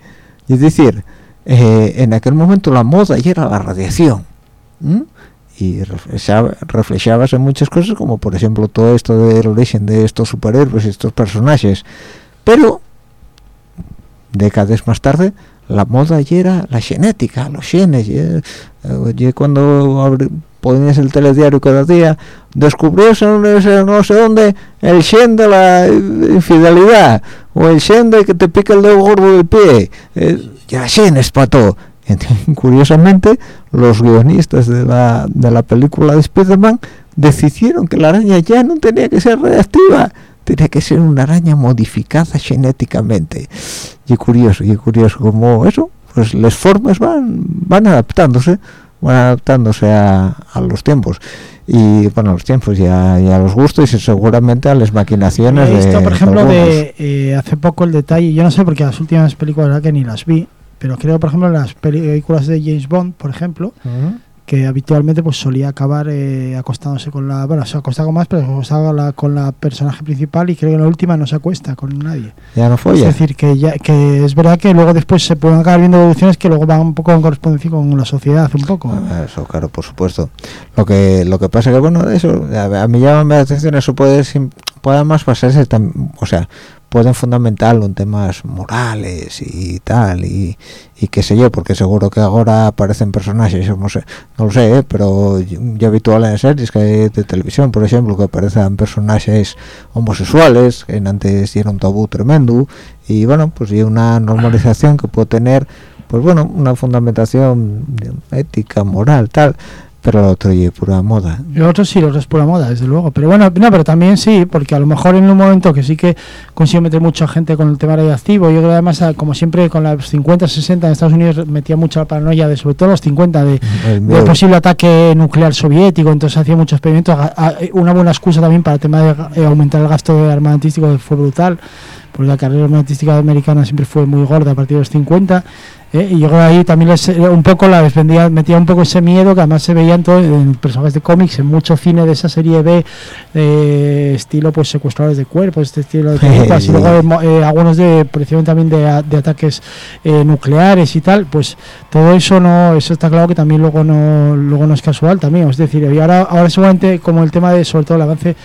Es decir, eh, en aquel momento la moda ya era la radiación. Y reflejaba, reflejábase en muchas cosas, como por ejemplo todo esto del origen de estos superhéroes y estos personajes. Pero, décadas más tarde, la moda ya era la genética, los genes. ya, eh, cuando ponías el telediario cada día, descubrióse no sé, dónde el gen de la infidelidad, o el gen de que te pica el dedo gordo del pie. eh, ya todo. Entonces, <laughs> Curiosamente, los guionistas de la, de la película de Spider-Man decidieron que la araña ya no tenía que ser reactiva, tenía que ser una araña modificada genéticamente. Y curioso, y curioso como eso, pues las formas van van adaptándose, van adaptándose a, a los tiempos. Y bueno, a los tiempos y a, y a los gustos y seguramente a las maquinaciones He visto, de por ejemplo, de eh, hace poco el detalle, yo no sé porque las últimas películas que ni las vi, pero creo, por ejemplo, las películas de James Bond, por ejemplo. Que habitualmente pues solía acabar eh, acostándose con la, bueno, se acostaba con más, pero se acostaba la- con la personaje principal y creo que en la última no se acuesta con nadie. Ya no Es folla. decir, que ya que es verdad que luego después se pueden acabar viendo evoluciones que luego van un poco en correspondencia con la sociedad, un poco. Ah, Eso, claro, por supuesto. Lo que lo que pasa que, bueno, eso, a, mí llama la atención, eso puede, puede además pasarse, o sea, pueden fundamentarlo en temas morales y tal, y, y qué sé yo, porque seguro que ahora aparecen personajes, no no lo sé, ¿eh? pero ya habitual en series que de televisión, por ejemplo, que aparecen personajes homosexuales, que antes era un tabú tremendo, y bueno, pues hay una normalización que puede tener pues bueno, una fundamentación ética, moral, tal, pero lo otro es pura moda. Lo otro sí, lo otro es pura moda, desde luego. Pero bueno, no, pero también sí, porque a lo mejor en un momento que sí que consiguió meter mucha gente con el tema radioactivo, yo creo que además, ah, como siempre, con los 50, 60 en Estados Unidos metía mucha paranoia, de sobre todo los 50, de, de posible ataque nuclear soviético, entonces hacía muchos experimentos. A- a- Una buena excusa también para el tema de eh, aumentar el gasto de armamentístico fue brutal, porque la carrera armamentística americana siempre fue muy gorda a partir de los 50. Eh, y yo creo que ahí también les, un poco la les vendía, metía un poco ese miedo que además se veía en, todo, en personajes de cómics, en mucho cine de esa serie B, eh, estilo pues secuestradores de cuerpos, este estilo de películas, y <laughs> luego eh, algunos de precisamente también de, de ataques eh, nucleares y tal, pues todo eso no, eso está claro que también luego no, luego no es casual también, es decir, y ahora, ahora seguramente como el tema de sobre todo el avance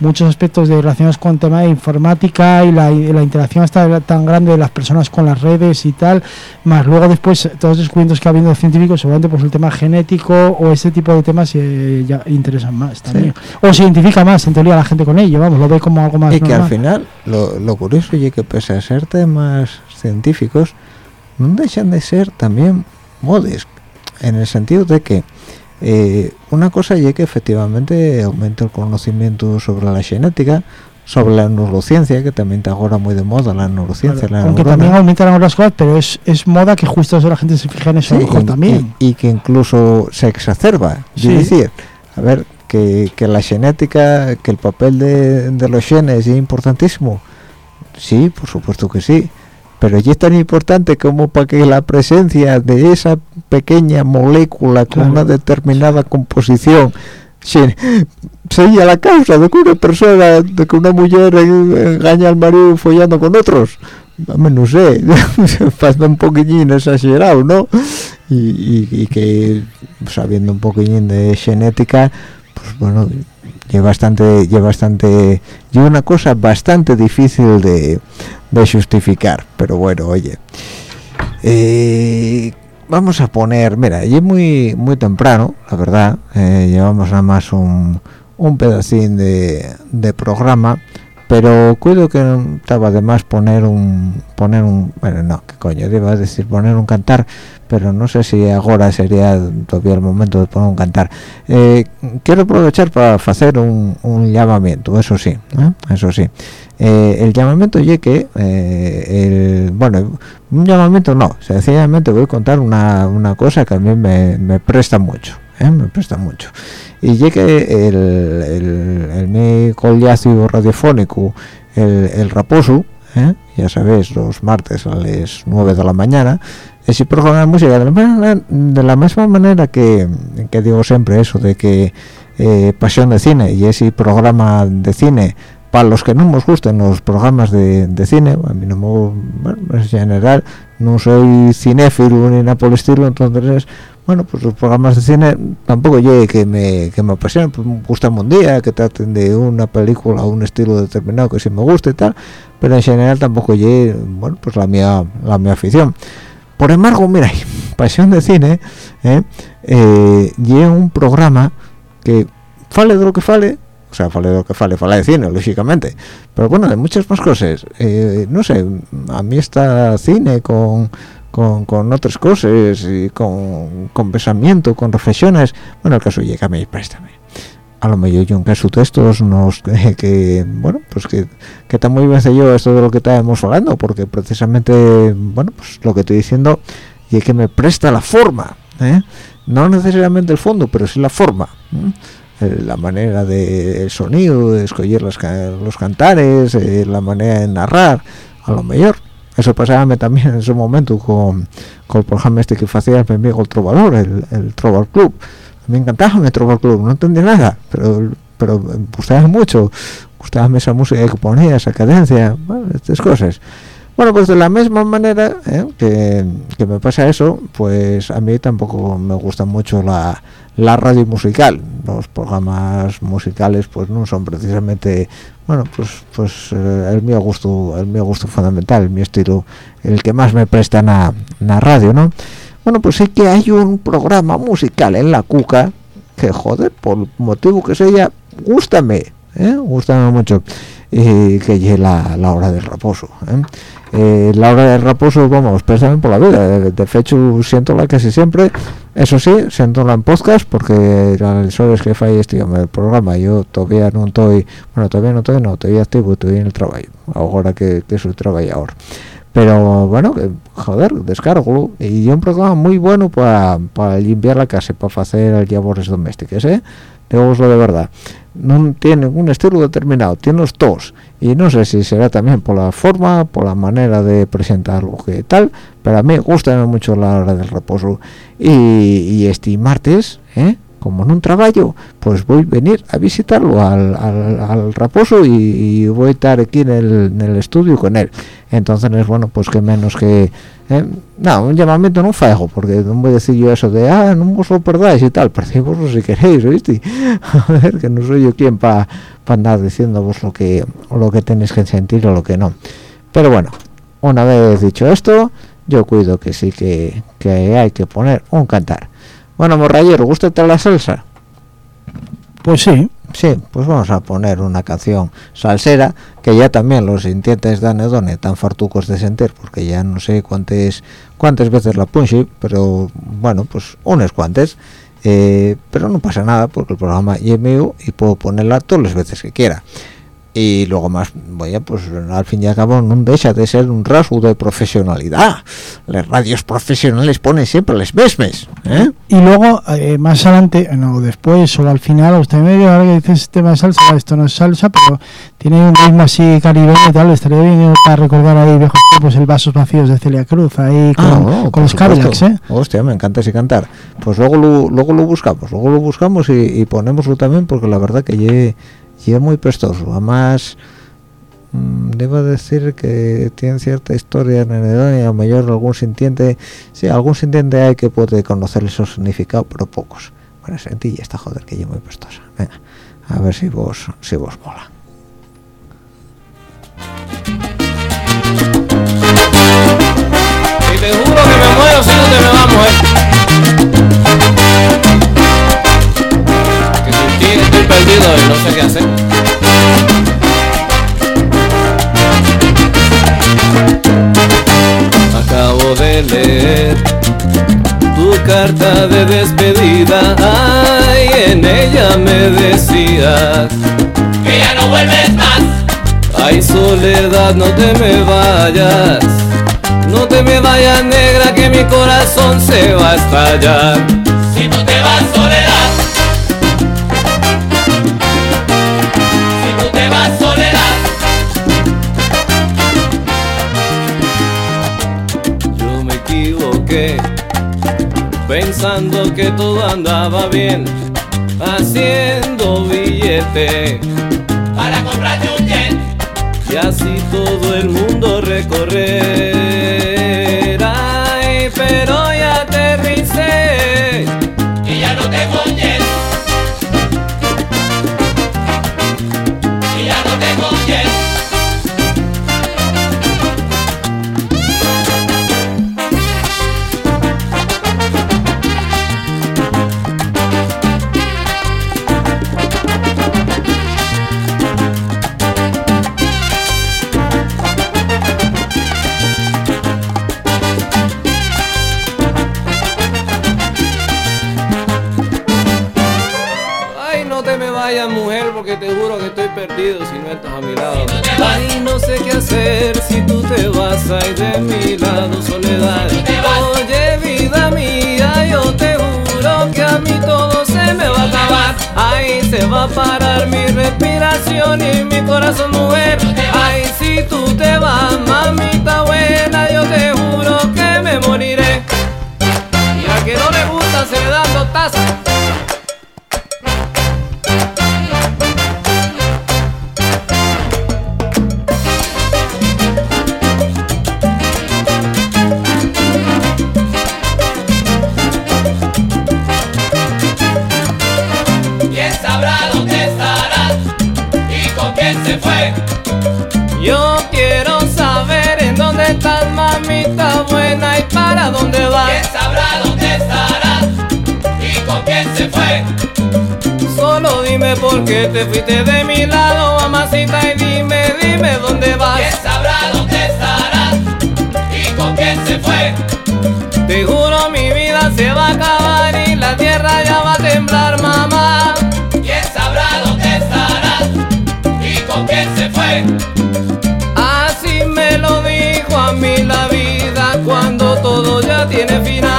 muchos aspectos de relacionados con el tema de informática y la, y la interacción está tan grande de las personas con las redes y tal, más luego después todos los descubrimientos que ha habido científicos, seguramente pues el tema genético o ese tipo de temas eh, ya interesan más también. O se identifica más en teoría la gente con ello, vamos, lo ve como algo más Y que al final, lo, lo curioso y que pese a ser temas científicos, no dejan de ser también modes, en el sentido de que eh, una cosa es que efectivamente aumenta el conocimiento sobre la genética, sobre la neurociencia que también está ahora muy de moda la neurociencia Claro, la aunque neurona. también aumentan algunas cosas, pero es, es moda que justo eso la gente se fija en eso Sí, y- también. y, y que incluso se exacerba es Sí. decir a ver que, que la genética que el papel de, de los genes es importantísimo sí por supuesto que sí pero es tan importante como para que la presencia de esa pequeña molécula con Claro. una determinada composición se- sea la causa de que una persona, de que una mujer engaña al marido follando con otros. No sé, <laughs> pasa un poquillín exagerado, ¿no? Y, y- y que sabiendo un poquillín de genética, pues bueno, lleva bastante, lleva bastante, lleva una cosa bastante difícil de, justificar, pero bueno, oye. Eh, vamos a poner, mira, es muy muy temprano, la verdad, eh, llevamos nada más un, un pedacín de programa, pero cuido que estaba de más poner un poner un bueno no qué coño iba decir poner un cantar pero no sé si ahora sería todavía el momento de poner un cantar. Eh, quiero aprovechar para hacer un, un llamamiento eso sí ¿eh? eso sí. Eh, el llamamiento y que eh, el, bueno un llamamiento no sencillamente voy a contar una, una cosa que a mí me, me presta mucho ¿eh? me presta mucho y que el, el, el mi collácido radiofónico el, el raposo ¿eh? ya sabéis los martes a las 9 de la mañana ese programa de música de la, de la misma manera que, que digo siempre eso de que eh, pasión de cine y ese programa de cine para los que no nos gusten los programas de, de cine a mí no me bueno, en general no soy cinéfilo ni nada por el estilo entonces bueno pues los programas de cine tampoco llegue que me que me apasionen pues me gustan un día que traten de una película o un estilo determinado que sí me guste y tal pero en general tampoco llegue bueno pues la mía la mi afición. Por embargo mira <laughs> pasión de cine eh, eh, un programa que fale de lo que fale o sea, fale de lo que fale, fale de cine, lógicamente, pero bueno, de muchas más cosas, eh, no sé, a mí está cine con, con, con otras cosas, y con, con pensamiento, con reflexiones, bueno, el caso llega a mí, préstame. A lo mejor yo en caso de estos nos <laughs> que, que, bueno pues que, que está muy bien yo esto de lo que estábamos hablando porque precisamente bueno pues lo que estoy diciendo y es que me presta la forma ¿eh? no necesariamente el fondo pero sí la forma ¿eh? Eh, la manera de el sonido de escoger las los cantares la manera de narrar a lo mejor eso pasaba también en ese momento con, con el programa este que hacía mi amigo el trovador el, el Trovar Club me encantaba el Trovar Club no entendía nada pero pero me gustaba mucho gustaba esa música que ponía esa cadencia estas cosas bueno, pues de la misma manera ¿eh? que, que me pasa eso, pues a mí tampoco me gusta mucho la, la radio musical. Los programas musicales pues no son precisamente, bueno, pues pues eh, el mío gusto, el mío gusto fundamental, el mi estilo, el que más me prestan a la radio, ¿no? Bueno, pues sí que hay un programa musical en la cuca que, joder, por motivo que sea, gústame, ¿eh? gústame mucho y que llegue la, hora del reposo ¿eh? Eh, la hora del reposo vamos préstame por la vida. De, de hecho siento la casi siempre. Eso sí siento en podcast porque las horas que falla este el programa. Yo todavía no estoy bueno todavía no estoy no estoy activo estoy en el trabajo. Ahora que, que soy trabajador. Pero bueno joder descargo. Y un programa muy bueno para limpiar la casa para hacer labores domésticas eh lo de verdad no tiene un estilo determinado tiene los dos y no sé si será también por la forma por la manera de presentarlo que tal pero a mí gusta mucho la hora del reposo y, y este martes ¿eh? Como en un trabajo pues voy a venir a visitarlo al, reposo y, voy a estar aquí en el, estudio con él entonces es bueno pues que menos que eh, no, un llamamiento no fajo porque no voy a decir yo eso de ah, no vos lo perdáis y tal, perdéis vos si queréis, ¿viste? <laughs> a ver, que no soy yo quien para pa andar diciendo vos lo que lo que tenéis que sentir o lo que no. Pero bueno, una vez dicho esto, yo cuido que sí que, que hay que poner un cantar. Bueno, morrayero, ¿gustate la salsa? Pues sí. Sí, pues vamos a poner una canción salsera que ya también los sintientes de anedone tan fartucos de sentir porque ya no sé cuántas cuántas veces la punchi pero bueno pues unas cuantas eh, pero no pasa nada porque el programa es mío y puedo ponerla todas las veces que quiera y luego más vaya pues al fin y al cabo no deja de ser un rasgo de profesionalidad las radios profesionales ponen siempre las mismas ¿eh? Y luego, eh, más adelante, no, después o al final, usted me dice ahora que dices tema de salsa, esto no es salsa, pero tiene un ritmo así caribeño y tal, estaría bien para recordar ahí viejos tiempos el Vasos Vacíos de Celia Cruz, ahí con, Ah, no, con por los. Cadillacs, ¿eh? Hostia, me encanta ese cantar. Pues luego lo, luego lo buscamos, luego lo buscamos y, y ponémoslo también porque la verdad que lle, lle muy prestoso. Además, mm, debo decir que tiene cierta historia en Enedonia, a mejor algún sintiente, sí, algún sintiente hay que puede conocer su significado, pero pocos. Bueno, sentí esta joder que lle muy prestosa. Venga, a ver si vos, si vos mola. Y no sé qué hacer. Acabo de leer tu carta de despedida. Ay, en ella me decías que ya no vuelves más. Ay, soledad, no te me vayas. No te me vayas negra que mi corazón se va a estallar Si tú te vas soledad Pensando que todo andaba bien Haciendo billete Para comprarte un jet y así todo el mundo recorrer. Si no estás a mi lado. Ay, no sé qué hacer si tú te vas ay de mi lado, soledad. Oye, vida mía, yo te juro que a mí todo se me va a acabar. Ay, se va a parar mi respiración y mi corazón, mujer. Ay, si tú te vas, mamita buena, yo te juro que Dime por qué te fuiste de mi lado, mamacita, y dime, dime dónde vas. ¿Quién sabrá dónde estará y con quién se fue? Te juro mi vida se va a acabar y la tierra ya va a temblar, mamá. ¿Quién sabrá dónde estará y con quién se fue? Así me lo dijo a mí la vida cuando todo ya tiene final.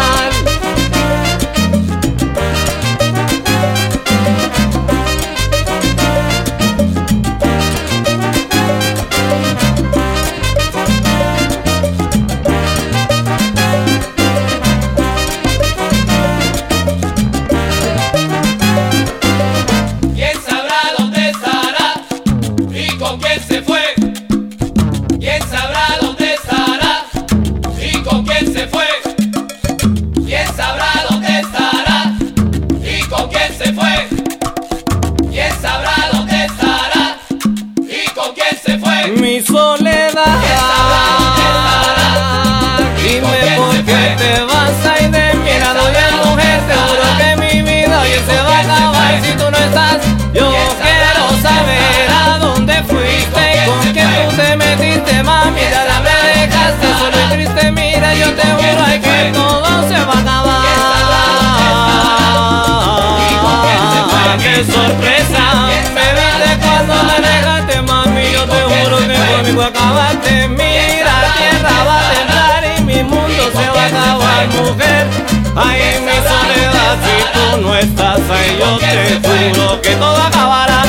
Ay mujer, ay mi soledad, si tú no estás ahí yo te juro que todo acabará.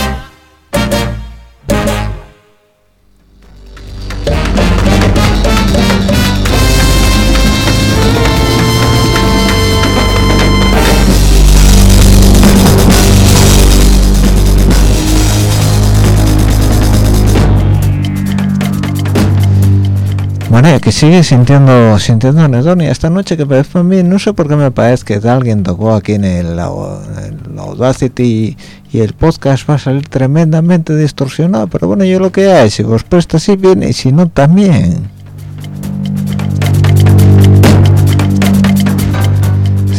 Bueno, que sigue sintiendo sintiendo anedonia esta noche que parece mí, no sé por qué me parece que alguien tocó aquí en el, en la Audacity y, el podcast va a salir tremendamente distorsionado, pero bueno, yo lo que hay, si vos presta así bien y si no también.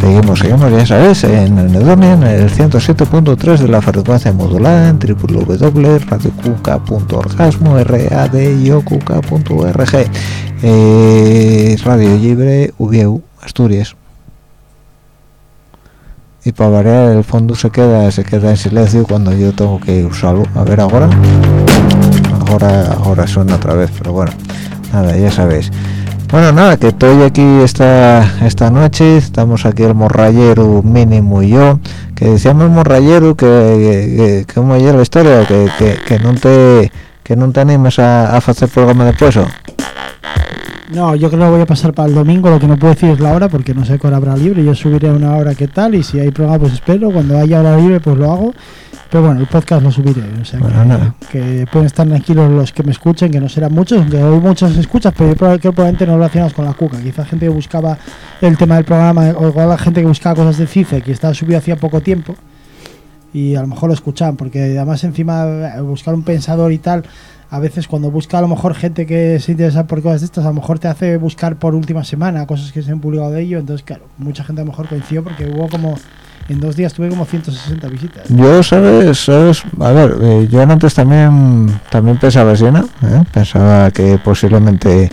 Seguimos, seguimos, ya sabes, en Anedonia, en el 107.3 de la frecuencia modulada, en www.radiocuca.orgasmo, radiocuca.org, eh, Radio Libre, Ubieu, Asturias. Y para variar, el fondo se queda se queda en silencio cuando yo tengo que usarlo. A ver ahora. Ahora, ahora suena otra vez, pero bueno, nada, ya sabéis. Bueno, nada, que estoy aquí esta esta noche, estamos aquí el morrayero mínimo y yo, que decíamos morrayero que, como la historia, que, que, que no te que no te animes a, a hacer programa después, ¿o? No, yo creo que voy a pasar para el domingo, lo que no puedo decir es la hora, porque no sé hora habrá libre, yo subiré a una hora que tal, y si hay programa pues espero, cuando haya hora libre pues lo hago, pero bueno, el podcast lo subiré, o sea Bueno, que, nada. que pueden estar tranquilos los que me escuchen, que no serán muchos, aunque hay muchos escuchas, pero yo creo que probablemente no relacionados con la cuca, quizá gente que buscaba el tema del programa, o igual la gente que buscaba cosas de CICE, que estaba subido hacía poco tiempo, y a lo mejor lo escuchan, porque además encima eh, buscar un pensador y tal, a veces cuando busca a lo mejor gente que se interesa por cosas de estas, a lo mejor te hace buscar por última semana cosas que se han publicado de ello, entonces claro, mucha gente a lo mejor coincidió porque hubo como, en dos días tuve como 160 visitas. Yo, ¿sabes? ¿sabes? A ver, eh, yo antes también también pensaba así. ¿Eh? Pensaba que posiblemente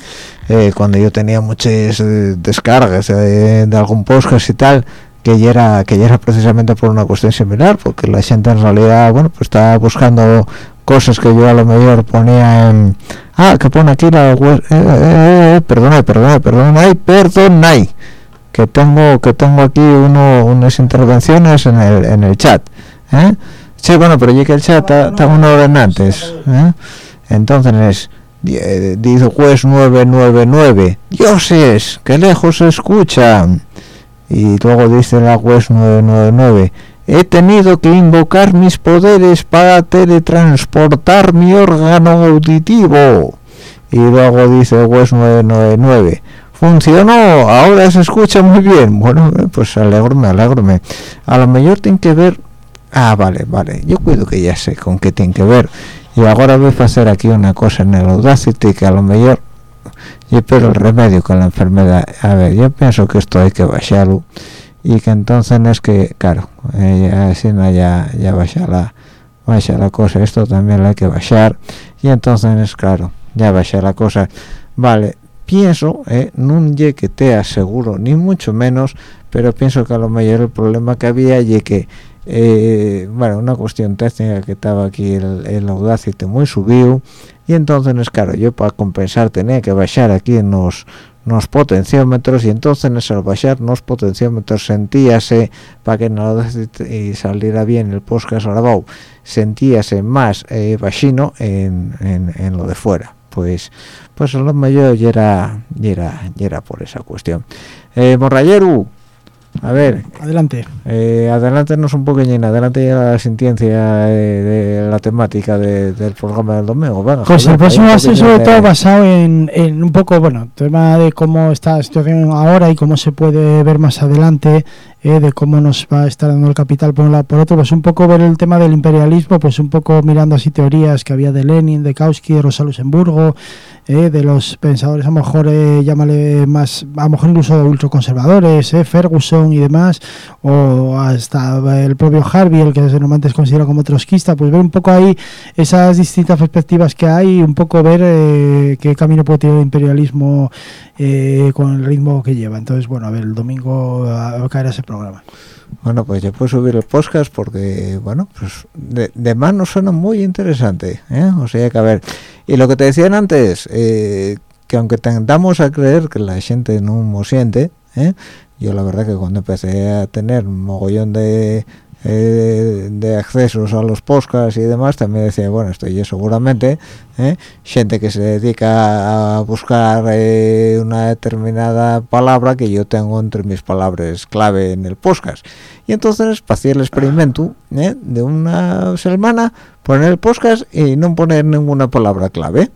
eh, cuando yo tenía muchas eh, descargas de algún podcast y tal, que ya era que era precisamente por una cuestión similar, porque la gente en realidad, bueno, pues estaba buscando cosas que yo a lo mejor ponía en... Ah, que pone aquí la web... Eh, eh, eh, perdona, perdona, perdona, ay, perdona, que tengo que tengo aquí uno, unas intervenciones en el, en el chat ¿eh? sí bueno pero ya que el chat está una hora en antes ¿eh? entonces eh, dice juez 999 dioses que lejos se escucha y luego dice la juez 999 he tenido que invocar mis poderes para teletransportar mi órgano auditivo. Y luego dice juez 999 funcionó ahora se escucha muy bien bueno pues alegrome alegrome a lo mejor tiene que ver ah vale vale yo cuido que ya sé con qué tiene que ver. Y ahora voy a hacer aquí una cosa en el Audacity que a lo mejor yo espero el remedio con la enfermedad. A ver yo pienso que esto hay que bajarlo y que entonces es que claro eh, no ya ya baja la baja la cosa esto también lo hay que bajar y entonces es claro ya baja la cosa. Vale pienso eh, no ye que te aseguro ni mucho menos pero pienso que a lo mejor el problema que había y que eh, bueno una cuestión técnica que estaba aquí el, el Audacity muy subido. Y entonces es claro yo para compensar tenía que bajar aquí en los los potenciómetros y entonces al bajar los potenciómetros sentíase para que no saliera bien el podcast grabado sentíase más eh, en, en, en lo de fuera. Pues pues a lo mejor ya era ya era era por esa cuestión. Eh, Morrayero a ver Adelante. eh, adelántenos un poquillín, adelante ya la sentencia de, de la temática de- del programa del domingo. Venga, Pues joder, el próximo va a ser sobre de- todo basado en, en un poco, bueno, tema de cómo está la situación ahora y cómo se puede ver más adelante, eh, de cómo nos va a estar dando el capital por un lado por otro, pues un poco ver el tema del imperialismo, pues un poco mirando así teorías que había de Lenin, de Kautsky, de Rosa Luxemburgo, eh, de los pensadores a lo mejor, eh, llámale más, a lo mejor incluso ultraconservadores, eh, Ferguson y demás, o hasta el propio Harvey, el que normalmente es considerado como trotskista, pues ver un poco ahí esas distintas perspectivas que hay un poco ver qué camino puede tener el imperialismo con el ritmo que lleva. Entonces, bueno, a ver, el domingo a, a caer ese programa. Bueno, pues ya puedo subir el podcast porque, bueno, pues de, de más nos suena muy interesante. ¿eh? O sea que, a ver, y lo que te decían antes, eh, que aunque tendamos a creer que la gente no siente, ¿eh? yo la verdad que cuando empecé a tener un mogollón de eh, de accesos a los podcasts y demás también decía bueno esto ya seguramente ¿eh? gente que se dedica a buscar eh, una determinada palabra que yo tengo entre mis palabras clave en el podcast y entonces pasé el experimento de una semana poner el podcast y no poner ninguna palabra clave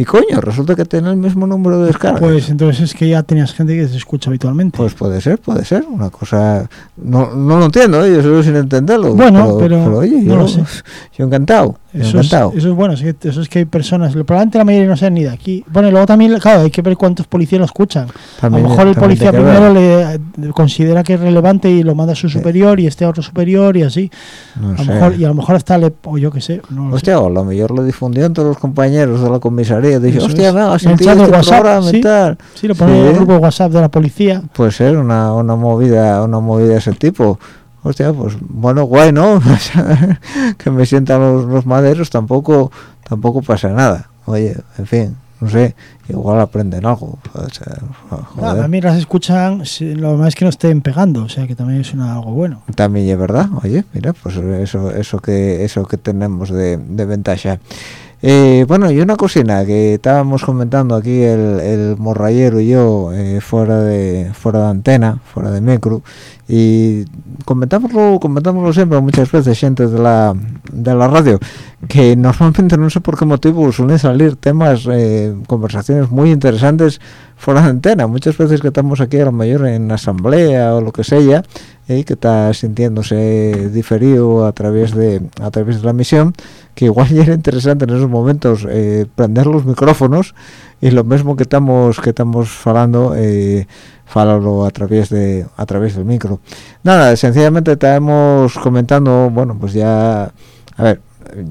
y coño, resulta que tiene el mismo número de descargas. Pues entonces es que ya tenías gente que se escucha habitualmente. Pues puede ser, puede ser. Una cosa. No, no lo entiendo, ¿eh? yo solo sin entenderlo. Bueno, pero, oye, yo, <laughs> yo encantado. Eso es, eso es, bueno, eso es que hay personas, probablemente la mayoría no sean ni de aquí. Bueno, y luego también, claro, hay que ver cuántos policías lo escuchan. a lo mejor el policía primero le considera que es relevante y lo manda a su superior y este a otro superior y así. a lo mejor, y a lo mejor hasta le, o yo qué sé. No hostia, o lo mejor lo difundió entre los compañeros de la comisaría. Dije, hostia, me has sentido este WhatsApp, sí, sí, lo pongo en el grupo de WhatsApp de la policía. Puede ser una, una movida, una movida de ese tipo hostia, pues bueno, guay, ¿no? <laughs> que me sientan los, maderos, tampoco tampoco pasa nada. Oye, en fin, no sé, igual aprenden algo. a mí las escuchan, lo más es que no estén pegando, o sea que también es algo bueno. También es verdad, oye, mira, pues eso eso que eso que tenemos de, de ventaja. Eh, bueno, y una cocina que estábamos comentando aquí el, el morrayero y yo eh, fuera de fuera de antena, fuera de micro, y comentámoslo, comentámoslo siempre muchas veces gente de la, de la radio, que normalmente no sé por qué motivo suelen salir temas, eh, conversaciones muy interesantes fuera de antena. Muchas veces que estamos aquí a lo mayor en asamblea o lo que sea, que está sintiéndose diferido a través de a través de la misión que igual <laughs> ya era interesante en esos momentos eh, prender los micrófonos y lo mismo que estamos que estamos falando eh, falarlo a través de a través del micro. Nada sencillamente estamos comentando bueno pues ya a ver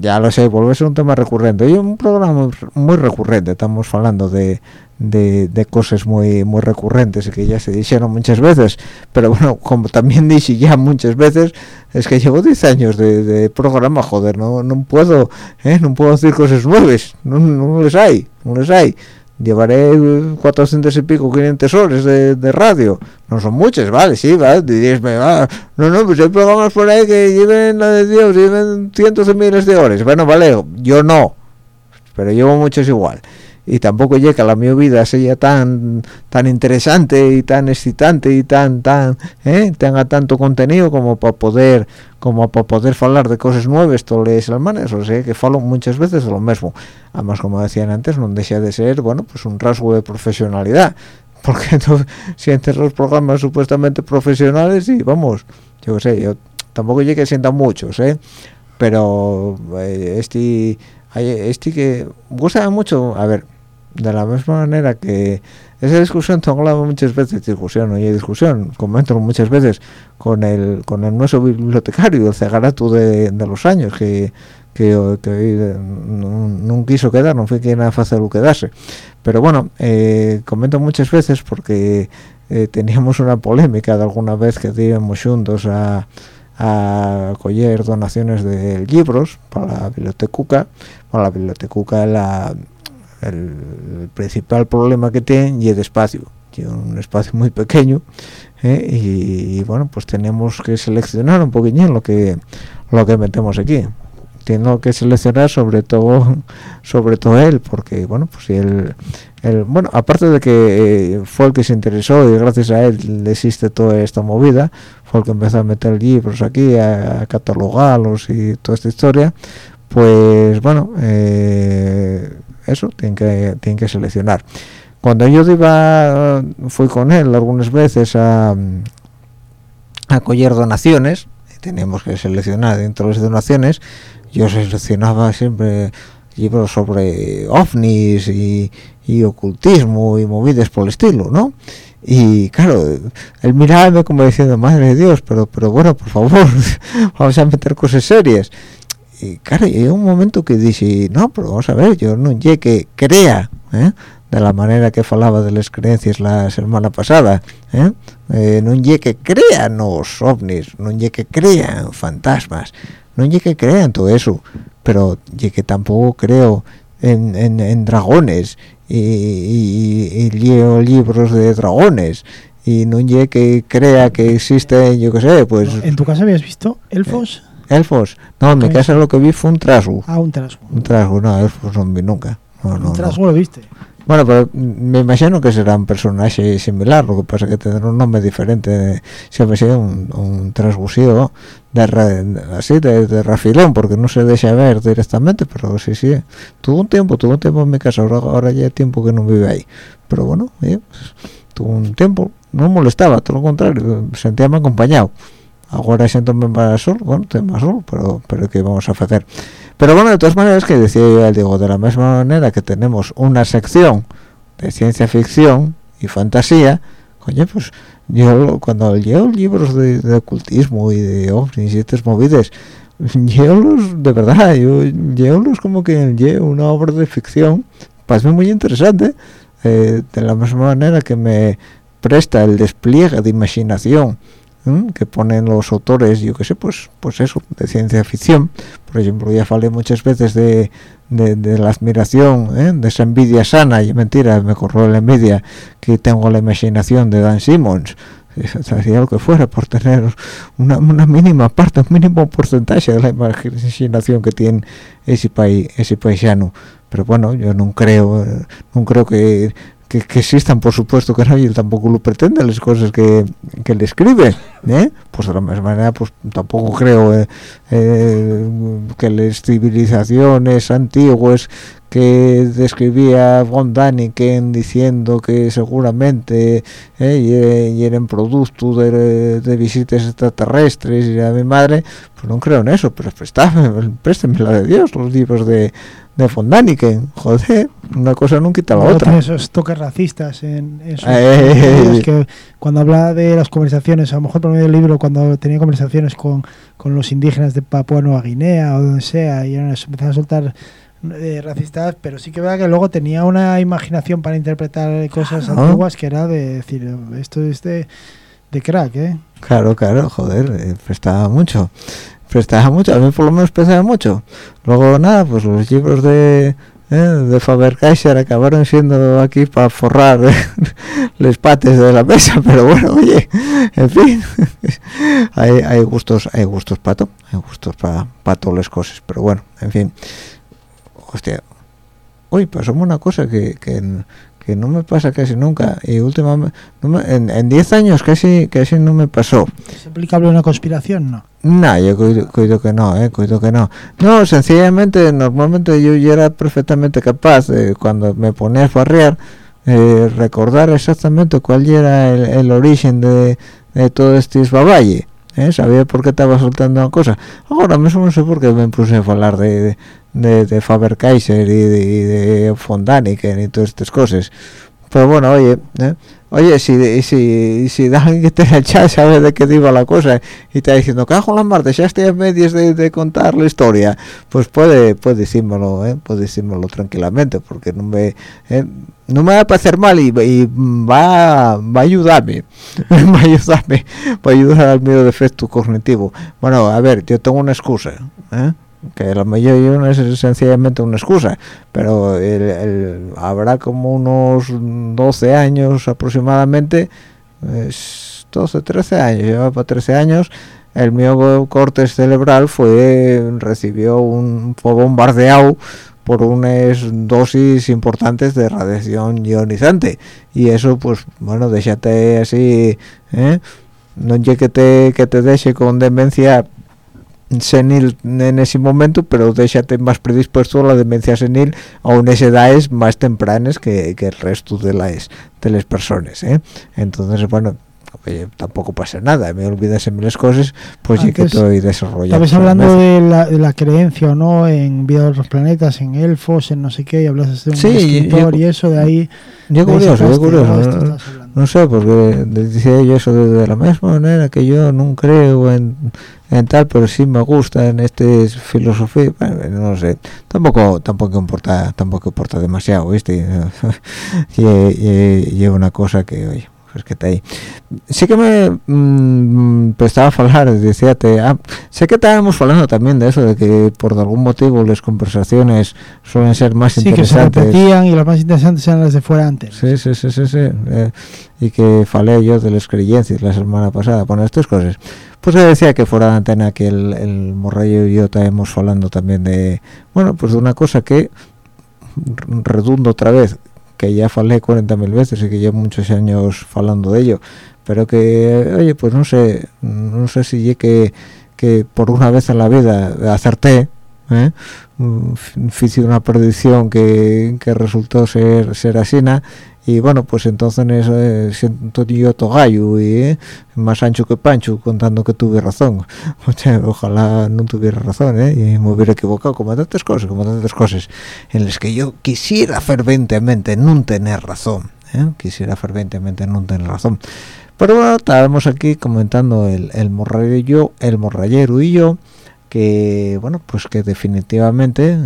ya lo sé ser un tema recurrente. Y un programa muy recurrente estamos hablando de de, cosas muy muy recurrentes y que ya se dijeron muchas veces. Pero bueno como también <laughs> dije ya muchas veces es que llevo 10 años de, programa joder no no puedo ¿eh? no puedo decir cosas nuevas. No, no les hay no les hay. Llevaré 400 y pico 500 horas de, radio. No son muchas vale sí vale va. no no pues hay programas por ahí que lleven la de Dios lleven cientos de miles de horas bueno vale yo no pero llevo muchos igual y tampoco llega la mi vida sea tan tan interesante y tan excitante y tan tan ¿eh? tenga tanto contenido como para poder como para poder hablar de cosas nuevas todos los almanes o sea que falo muchas veces de lo mismo además como decían antes no deja de ser bueno pues un rasgo de profesionalidad <laughs> porque si entre los programas supuestamente profesionales y vamos yo qué sé yo tampoco llegue sienta muchos ¿eh? pero eh, este este que gusta mucho a ver de la misma manera que esa discusión tengo hablado muchas veces discusión oye discusión comento muchas veces con el con el nuestro bibliotecario el cegarato de, de los años que que, no, quiso quedar no fue quien a hacerlo quedarse. Pero bueno eh, comento muchas veces porque eh, teníamos una polémica de alguna vez que íbamos juntos a a coger donaciones de libros para la biblioteca para la biblioteca la el, principal problema que tiene y el espacio tiene un espacio muy pequeño ¿eh? y, bueno pues tenemos que seleccionar un poquillín lo que lo que metemos aquí tengo que seleccionar sobre todo <laughs> sobre todo él porque bueno pues él, el bueno aparte de que eh, fue el que se interesó y gracias a él existe toda esta movida fue el que empezó a meter libros aquí a, catalogarlos y toda esta historia pues bueno eh, eso tienen que tienen que seleccionar. Cuando yo iba fui con él algunas veces a a coger donaciones tenemos que seleccionar dentro de las donaciones yo seleccionaba siempre libros sobre ovnis y, y ocultismo y movidas por el estilo no y claro él miraba como diciendo madre de dios pero pero bueno por favor <laughs> vamos a meter cosas serias y claro, hay un momento que dice, no, pero vamos a ver, yo no llegué que crea, ¿eh? de la manera que falaba de las creencias la semana pasada, ¿eh? eh no llegué que crean los ovnis, no llegué que crean fantasmas, no llegué que crean todo eso, pero llegué tampoco creo en, en, dragones y, y, leo libros de dragones y no ye que crea que existe yo qué sé pues ¿En tu casa habías visto elfos? Elfos no en mi casa lo que vi fue un trasgo Ah, un trasgo. un trasgo no elfos no vi nunca no, no, un no. trasgo lo viste. Bueno, pero me imagino que será un personaje similar, lo que pasa que tendrá un nombre diferente. Siempre ha sido un, un transgusido de, así, de, de rafilón, porque no se deja ver directamente, pero sí, sí. Tuvo un tiempo, tuvo un tiempo en mi casa, ahora, ahora ya tiempo que no vive ahí. Pero bueno, pues, tuvo un tiempo, no molestaba, todo lo contrario, sentíame acompañado. Ahora siento más sol, bueno, estoy más sol, pero, pero ¿qué vamos a hacer? Pero bueno, de todas maneras, que decía yo, digo, de la misma manera que tenemos una sección de ciencia ficción y fantasía, coño, pues yo cuando leo libros de, de ocultismo y de ovnis y estas movidas, leo los, de verdad, yo leo los como que leo una obra de ficción, parece muy interesante, eh, de la misma manera que me presta el despliegue de imaginación que ponen los autores, yo qué sé, pues pues eso, de ciencia ficción. Por ejemplo, ya falé muchas veces de, de, de la admiración, ¿eh? de esa envidia sana, y mentira, me corro la envidia que tengo la imaginación de Dan Simmons. Hacía lo que fuera por tener una, una mínima parte, un mínimo porcentaje de la imaginación que tiene ese país, ese paisano. Pero bueno, yo no creo, eh, no creo que que, existan, por supuesto que no, y él tampoco lo pretende, las cosas que, que le escribe, ¿eh? Pues de la misma manera, pues tampoco creo eh, eh, que las civilizaciones antiguas que describía von Daniken diciendo que seguramente eh, y, eran producto de, de visitas extraterrestres y a mi madre, pues no creo en eso, pero préstame, préstame la de Dios, los libros de, de von Daniken, joder, una cosa no quita la Luego otra. tiene esos toques racistas en, en sus Eh. libros que cuando habla de las conversaciones, a lo mejor por medio del libro, cuando tenía conversaciones con, con los indígenas de Papua Nueva Guinea o donde sea, y empezaban a soltar eh, racistas, pero sí que verdad que luego tenía una imaginación para interpretar cosas Claro. antiguas que era de decir, esto es de, de crack, ¿eh? Claro, claro, joder, eh, prestaba mucho. Prestaba mucho, a mí por lo menos prestaba mucho. Luego, nada, pues los libros de, eh, de Faber-Kaiser acabaron siendo aquí para forrar <laughs> los pates de la mesa, pero bueno, oye, en fin, <laughs> hay, hay gustos, hay gustos para todo, hay gustos para todas las cosas, pero bueno, en fin, hostia, uy, pasóme una cosa que, que, que no me pasa casi nunca, y últimamente, no me- en en 10 años casi, casi no me pasó. ¿Es aplicable una conspiración? No. No, yo cuido, cuido que no, eh, cuido que no. No, sencillamente, normalmente yo ya era perfectamente capaz, de, cuando me ponía a farrear, eh, recordar exactamente cuál era el, el origen de, de todo este esbaballe. ¿Eh? Sabía por qué estaba soltando una cosa. Ahora mismo no sé por qué me puse a hablar de, de, de Faber-Kaiser y de, y de y todas estas cosas. Pero bueno, oye, ¿eh? oye, si, si, si da alguien que te el chat sabe de qué iba la cosa y está diciendo, cajo en la mar, ya estoy a medias de, de contar la historia, pues puede, puede decírmelo, ¿eh? decírmelo tranquilamente, porque no me, ¿eh? no me va a parecer mal y, y va, va a ayudarme, <laughs> va a ayudarme, va a ayudar al mío defecto cognitivo. Bueno, a ver, yo tengo una excusa, ¿eh? Que la mayoría no es sencillamente una excusa, pero el- habrá como unos 12 años aproximadamente, es 12, 13 años, lleva para 13 años, el mío corte cerebral fue recibió un fue bombardeado por unas dosis importantes de radiación ionizante y eso pues bueno déjate así ¿eh? no llegue te que te deje con demencia senil en ese momento pero déjate más predispuesto a la demencia senil a unas edades más tempranas que, que el resto de las de las personas ¿eh? entonces bueno oye, tampoco pasa nada me olvidas en miles cosas pues sí que Antes estoy desarrollando Estabas hablando de la, de la creencia o no en vida de otros planetas, en elfos, en no sé qué, y hablas de un Sí, escritor yo- y eso, de ahí... yo curioso yo curioso ¿no? Sé, porque decía yo eso de, la misma manera que yo no creo en, en tal, pero sí me gusta en este filosofía, bueno, no sé, tampoco tampoco importa tampoco importa demasiado, ¿viste? <laughs> y, y una cosa que, oye, pues que está ahí. Sí que me mm, empezaba a hablar decíate ah, sé que estábamos hablando también de eso de que por algún motivo las conversaciones suelen ser más Sí, que se interesantes repetían y las más interesantes eran las de fuera antes. Sí, sí, sí, sí, sí. eh, y que falé yo de las creencias la semana pasada. Bueno, estas cosas. Pues se decía que fuera de antena que el, el Morrayo y yo estábamos hablando también de, bueno, pues de una cosa que redundo otra vez, que ya falé 40.000 veces y que llevo muchos años falando de ello, pero que, oye, pues no sé, no sé si ye que, que por una vez en la vida acerté, ¿eh? F- hice una predicción que, que resultó ser ser asina y bueno pues entonces eh, siento yo togallo y eh, más ancho que pancho contando que tuve razón <laughs> o sea, ojalá no tuviera razón ¿eh? y me hubiera equivocado como tantas cosas como tantas cosas en las que yo quisiera ferventemente no tener razón ¿eh? quisiera ferventemente no tener razón pero bueno estábamos aquí comentando el, el yo el morrallero y yo que bueno pues que definitivamente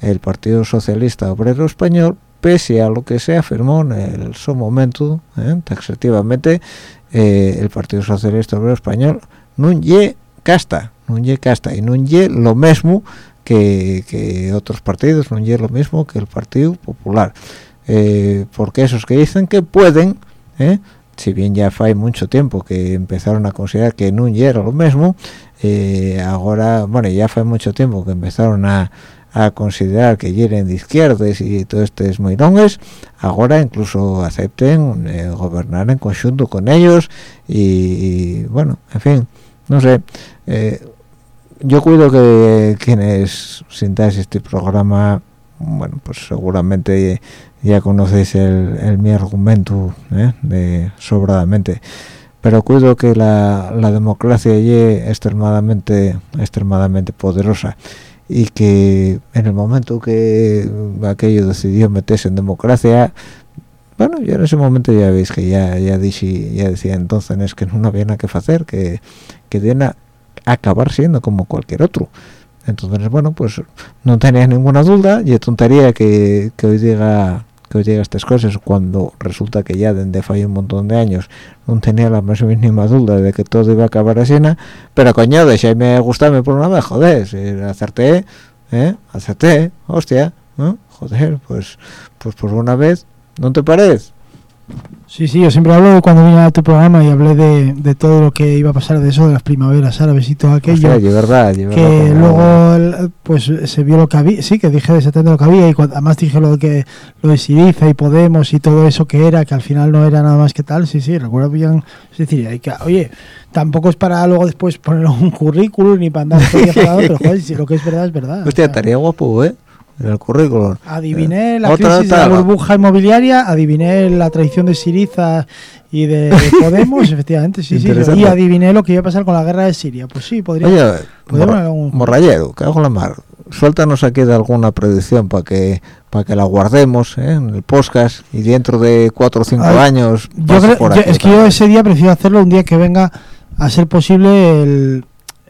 el, Partido Socialista Obrero Español pese a lo que se afirmó en el, su momento ¿eh? taxativamente eh, el Partido Socialista Obrero Español no ye casta no ye casta y no lo mismo que, que otros partidos no ye lo mismo que el Partido Popular eh, porque esos que dicen que pueden ¿eh? Si bien ya fue mucho tiempo que empezaron a considerar que no era lo mismo eh, ahora bueno ya fue mucho tiempo que empezaron a, a considerar que lleren de izquierdas y todo estos moirongues ahora incluso acepten eh, gobernar en conjunto con ellos y, y, bueno en fin no sé eh, yo cuido que quienes sintáis este programa bueno pues seguramente ya conocéis el, el mi argumento ¿eh? de sobradamente pero cuido que la, la democracia es extremadamente extremadamente poderosa y que en el momento que aquello decidió meterse en democracia bueno yo en ese momento ya veis que ya ya dije ya decía entonces es que no había nada que hacer que que deben acabar siendo como cualquier otro entonces bueno pues no tenía ninguna duda y tontería que, que hoy diga que hoy diga estas cosas cuando resulta que ya desde falló un montón de años no tenía la más mínima duda de que todo iba a acabar así pero coño me gustarme por una vez joder acerté ¿eh? acerté hostia joder pues pues por una vez ¿no te parece? Sí, sí, yo siempre hablo de cuando vine a tu programa y hablé de, de todo lo que iba a pasar de eso, de las primaveras árabes y todo aquello. Hostia, y verdad, y verdad, que como- luego el- pues se vio lo que había, sí, que dije exactamente lo que había y cuando- además dije lo que lo de Siriza y Podemos y todo eso que era, que al final no era nada más que tal, sí, sí, recuerdo bien, es decir, hay que, oye, tampoco es para luego después poner un currículum ni para andar para pero <laughs> joder, si lo que es verdad es verdad. hostia O sea, estaría guapo ¿eh? En el currículum Adiviné Eh, la otra crisis de la burbuja inmobiliaria, adiviné la traición de Siriza y de Podemos, <laughs> efectivamente, sí, sí. Y adiviné lo que iba a pasar con la guerra de Siria. Pues sí, podría. Oye, podría morra- poner algún- morrallero, cago en la mar. Suéltanos aquí de alguna predicción para que para que la guardemos ¿eh? en el podcast y dentro de cuatro o cinco Ay, años. yo pase creo- por yo- aquí es que yo ese día prefiero hacerlo un día que venga a ser posible el,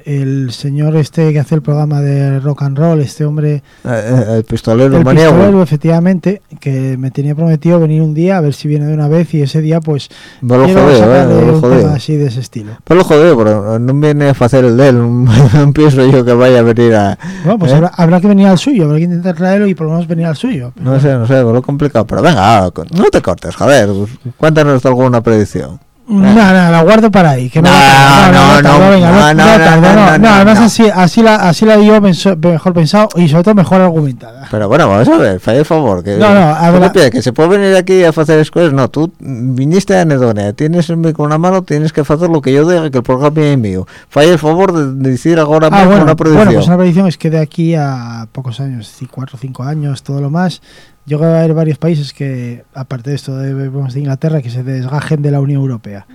el señor este que hace el programa de rock and roll, este hombre, Eh, eh, el pistolero el pistolero, efectivamente, que me tenía prometido venir un día a ver si viene de una vez y ese día pues Me lo jodeo, eh, un tema así de ese estilo. Pero lo jodeo, pero no viene a hacer el de él. No <laughs> pienso yo que vaya a venir a. Bueno, pues ¿eh? habrá, habrá que venir al suyo, habrá que intentar traerlo y por lo menos venir al suyo. No sé, no sé, lo complicado. Pero venga, no te cortes, joder. Cuéntanos alguna predicción. No, no, la guardo para ahí. Que no, No, no, no, no, no, además así, así la, así la dio menso- mejor pensado y sobre todo mejor argumentada. Pero bueno, vamos a ver, falla el favor. Que, No, no, que se puede venir aquí a hacer cosas. No, tú viniste a Anedonia, tienes en una mano, tienes que hacer lo que yo diga, que el programa es mío. Falla el favor de, de decir ahora Ah, mismo una predicción. bueno, pues una predicción es que de aquí a pocos años, ci- cuatro o cinco años, todo lo más, yo creo que va a haber varios países que, aparte de esto de, de Inglaterra, que se desgajen de la Unión Europea.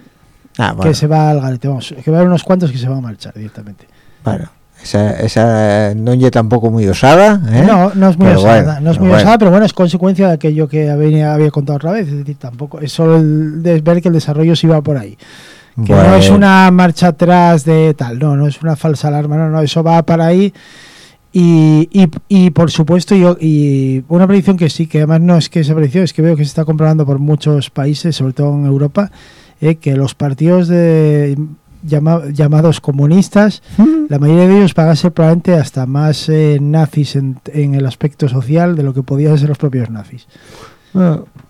ah, bueno, Que se va al garete, vamos, que va a haber unos cuantos que se van a marchar directamente. bueno, esa, esa no es tampoco muy osada. ¿eh? No, no es muy Pero osada, bueno, no es muy bueno. osada, pero bueno, es consecuencia de aquello que había, había contado otra vez, es decir, tampoco, es solo el de ver que el desarrollo se iba por ahí. Que no es Bueno. una marcha atrás de tal, no, no es una falsa alarma, no, no, eso va para ahí. Y, y, y por supuesto, yo, y una predicción que sí, que además no es que esa predicción, es que veo que se está comprobando por muchos países, sobre todo en Europa, eh, que los partidos de, llamados comunistas, la mayoría de ellos pagase probablemente hasta más eh, nazis en, el aspecto social de lo que podían ser los propios nazis.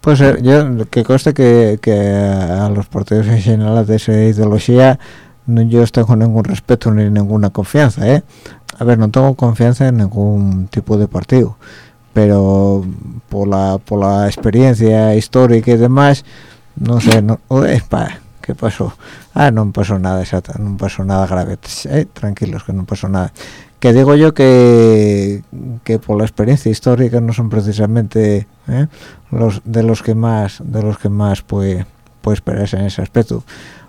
pues yo que conste que, a los partidos en general de esa ideología no yo tengo ningún respeto ni ninguna confianza, ¿eh? A ver, no tengo confianza en ningún tipo de partido, pero por la, por la experiencia histórica y demás, no sé, no, ¿qué pasó? Ah, no pasó nada, exacto, no pasó nada grave, eh, tranquilos, que no pasó nada. Que digo yo que, que por la experiencia histórica no son precisamente ¿eh? los de los que más, de los que más puede, puede esperarse en ese aspecto.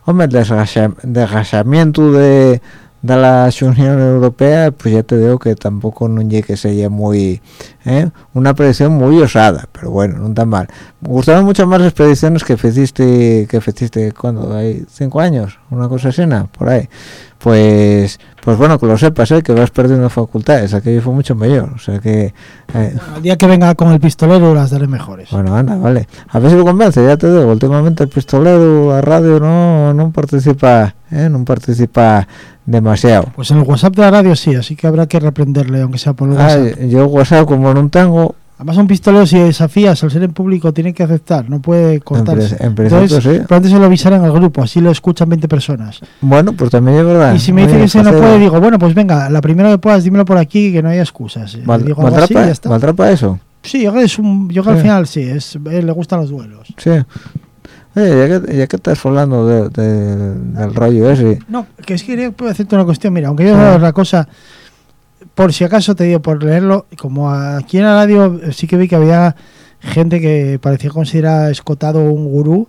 Hombre, el desgasamiento de de la Unión Europea pues ya te digo que tampoco no llegue que sea muy ¿eh? una predicción muy osada pero bueno no tan mal. Me gustaron mucho más las predicciones que hiciste que hiciste cuando hay cinco años una cosa así por ahí pues pues bueno que lo sepas ¿eh? que vas perdiendo facultades aquello fue mucho mayor o sea que eh, el día que venga con el pistolero las daré mejores. Bueno anda vale. A ver si lo convence ya te digo últimamente el pistolero la radio no no participa ¿eh? no participa demasiado. Pues en el WhatsApp de la radio sí así que habrá que reprenderle aunque sea por el ah, WhatsApp. yo WhatsApp como no tengo Además, un pistolero, si desafías al ser en público, tiene que aceptar, no puede cortarse. En, Entonces, sí. pero antes se lo avisarán al grupo, así lo escuchan 20 personas. Bueno, pues también es verdad. Y si me dice que se no puede, digo, bueno, pues venga, la primera que puedas, dímelo por aquí, que no haya excusas. Val, digo, ¿Maltrapa eso? Sí, yo, es un, yo que al final sí, es, eh, le gustan los duelos. Sí. ya, que, ya que estás hablando de, del rollo ese. No, que es que quería hacerte una cuestión. Mira, aunque yo sí. la cosa por si acaso te digo, por leerlo, como aquí en la radio sí que vi que había gente que parecía considerar escotado un gurú,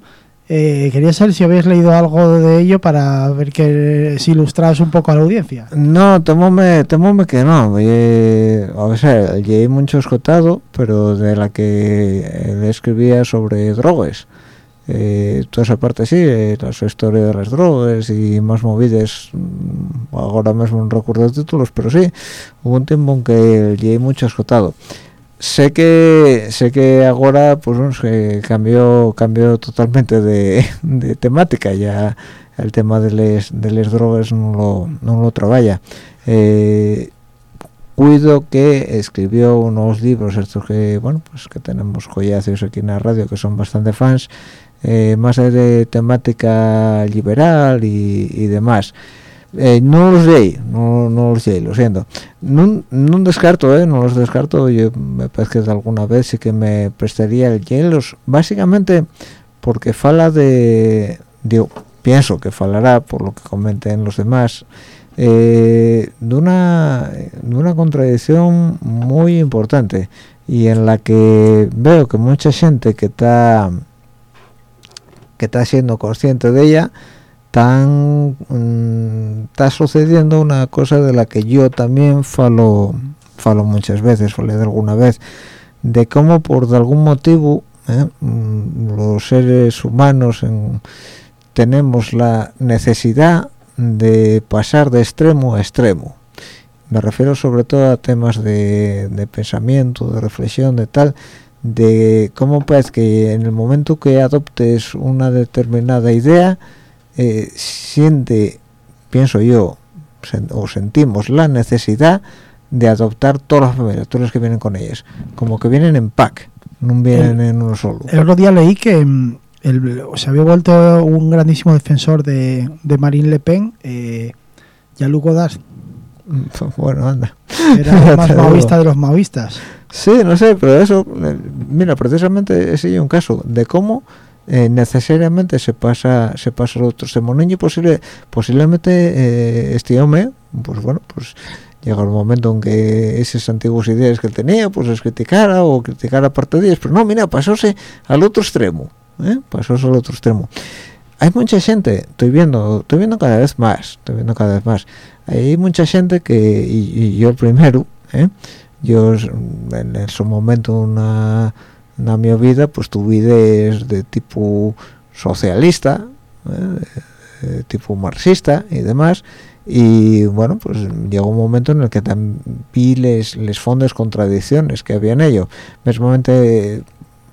eh, quería saber si habéis leído algo de ello para ver que si ilustras un poco a la audiencia. No, temóme, temóme que no. Eh, mucho escotado, pero de la que él escribía sobre drogas eh, toda esa parte sí, eh, la historia de las drogas y más movidas, mm, ahora mismo no recuerdo los títulos, pero sí, hubo un tiempo en que llegué mucho escotado. Sé que sé que ahora pues bueno, se cambió cambió totalmente de, <laughs> temática, ya el tema de las de les drogas no lo, no lo trabaja. Eh, cuido que escribió unos libros estos que bueno pues que tenemos joyazos aquí en la radio que son bastante fans eh, más de temática liberal y, demás. Eh, no los leí, no, no los leí, lo siento. No, no descarto, eh, no los descarto. Yo me parece que alguna vez sí que me prestaría el hielos, básicamente porque fala de, digo, pienso que falará por lo que comenten los demás, de una de una contradicción muy importante y en la que veo que mucha gente que está que está siendo consciente de ella tan mm, está sucediendo una cosa de la que yo también falo falo muchas veces falé de alguna vez de cómo por algún motivo eh, mm, los seres humanos tenemos la necesidad de pasar de extremo a extremo. Me refiero sobre todo a temas de pensamiento de reflexión de tal de cómo pues que en el momento que adoptes una determinada idea eh, siente pienso yo o sentimos la necesidad de adoptar todas las familias todas las que vienen con ellas. Como que vienen en pack no vienen en uno solo. el otro día leí que mm, se había vuelto un grandísimo defensor de, de Marine Le Pen eh, Jean-Luc Godard <laughs> bueno anda era el <laughs> más maoísta de los maoístas Sí, no sé, pero eso, eh, mira, precisamente ese es un caso de cómo eh, necesariamente se pasa se pasa al otro extremo. posible, posiblemente eh, este hombre, pues bueno, pues llega un momento en que esas antiguas ideas que tenía, pues las criticara o criticara parte de ellas, pero no, mira, pasóse al otro extremo, ¿eh? pasóse al otro extremo. Hay mucha gente, estoy viendo, estoy viendo cada vez más, estoy viendo cada vez más. Hay mucha gente que, y, y yo el primero, <laughs> ¿eh? yo en ese momento una en mi vida pues tuve ideas de tipo socialista ¿eh? de tipo marxista y demás y bueno pues llegó un momento en el que también vi les, les fondos contradicciones que había en ello mismamente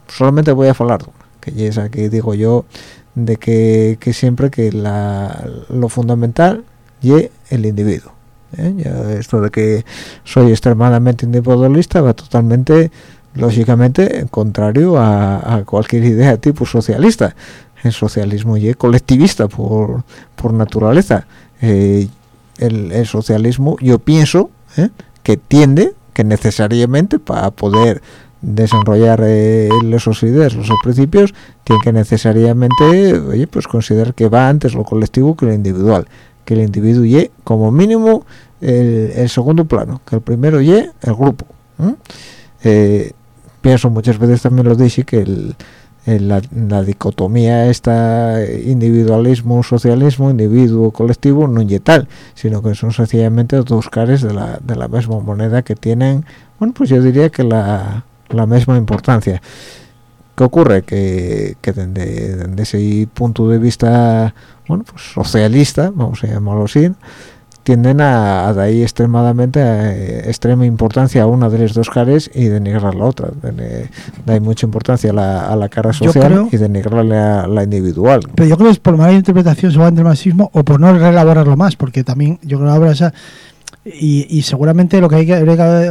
solamente voy a hablar que es aquí digo yo de que, siempre que la, lo fundamental y el individuo ¿eh? Esto de que soy extremadamente individualista va totalmente lógicamente contrario a, cualquier idea tipo socialista el socialismo y colectivista por, por naturaleza eh, el, el, socialismo yo pienso ¿eh? que tiende que necesariamente para poder desarrollar eh, esos ideas, esos principios, tiene que necesariamente, oye, pues considerar que va antes lo colectivo que lo individual, que el individuo y como mínimo el, el, segundo plano, que el primero y el grupo. Eh, pienso muchas veces también lo dije que el, el, la, la, dicotomía esta individualismo socialismo individuo colectivo no es tal sino que son sencillamente dos caras de la, de la misma moneda que tienen bueno pues yo diría que la, la misma importancia. ¿Qué ocurre? Que, que desde, desde, ese punto de vista bueno pues socialista vamos a llamarlo así tienden a, a dar extremadamente eh, extrema importancia a una de las dos caras y denigrar la otra. Da mucha importancia a la, a la cara social creo, y denigrarle a la individual. Pero yo creo que es por mala interpretación según el marxismo o por no reelaborarlo más porque también yo creo que ahora esa y, y, seguramente lo que hay que,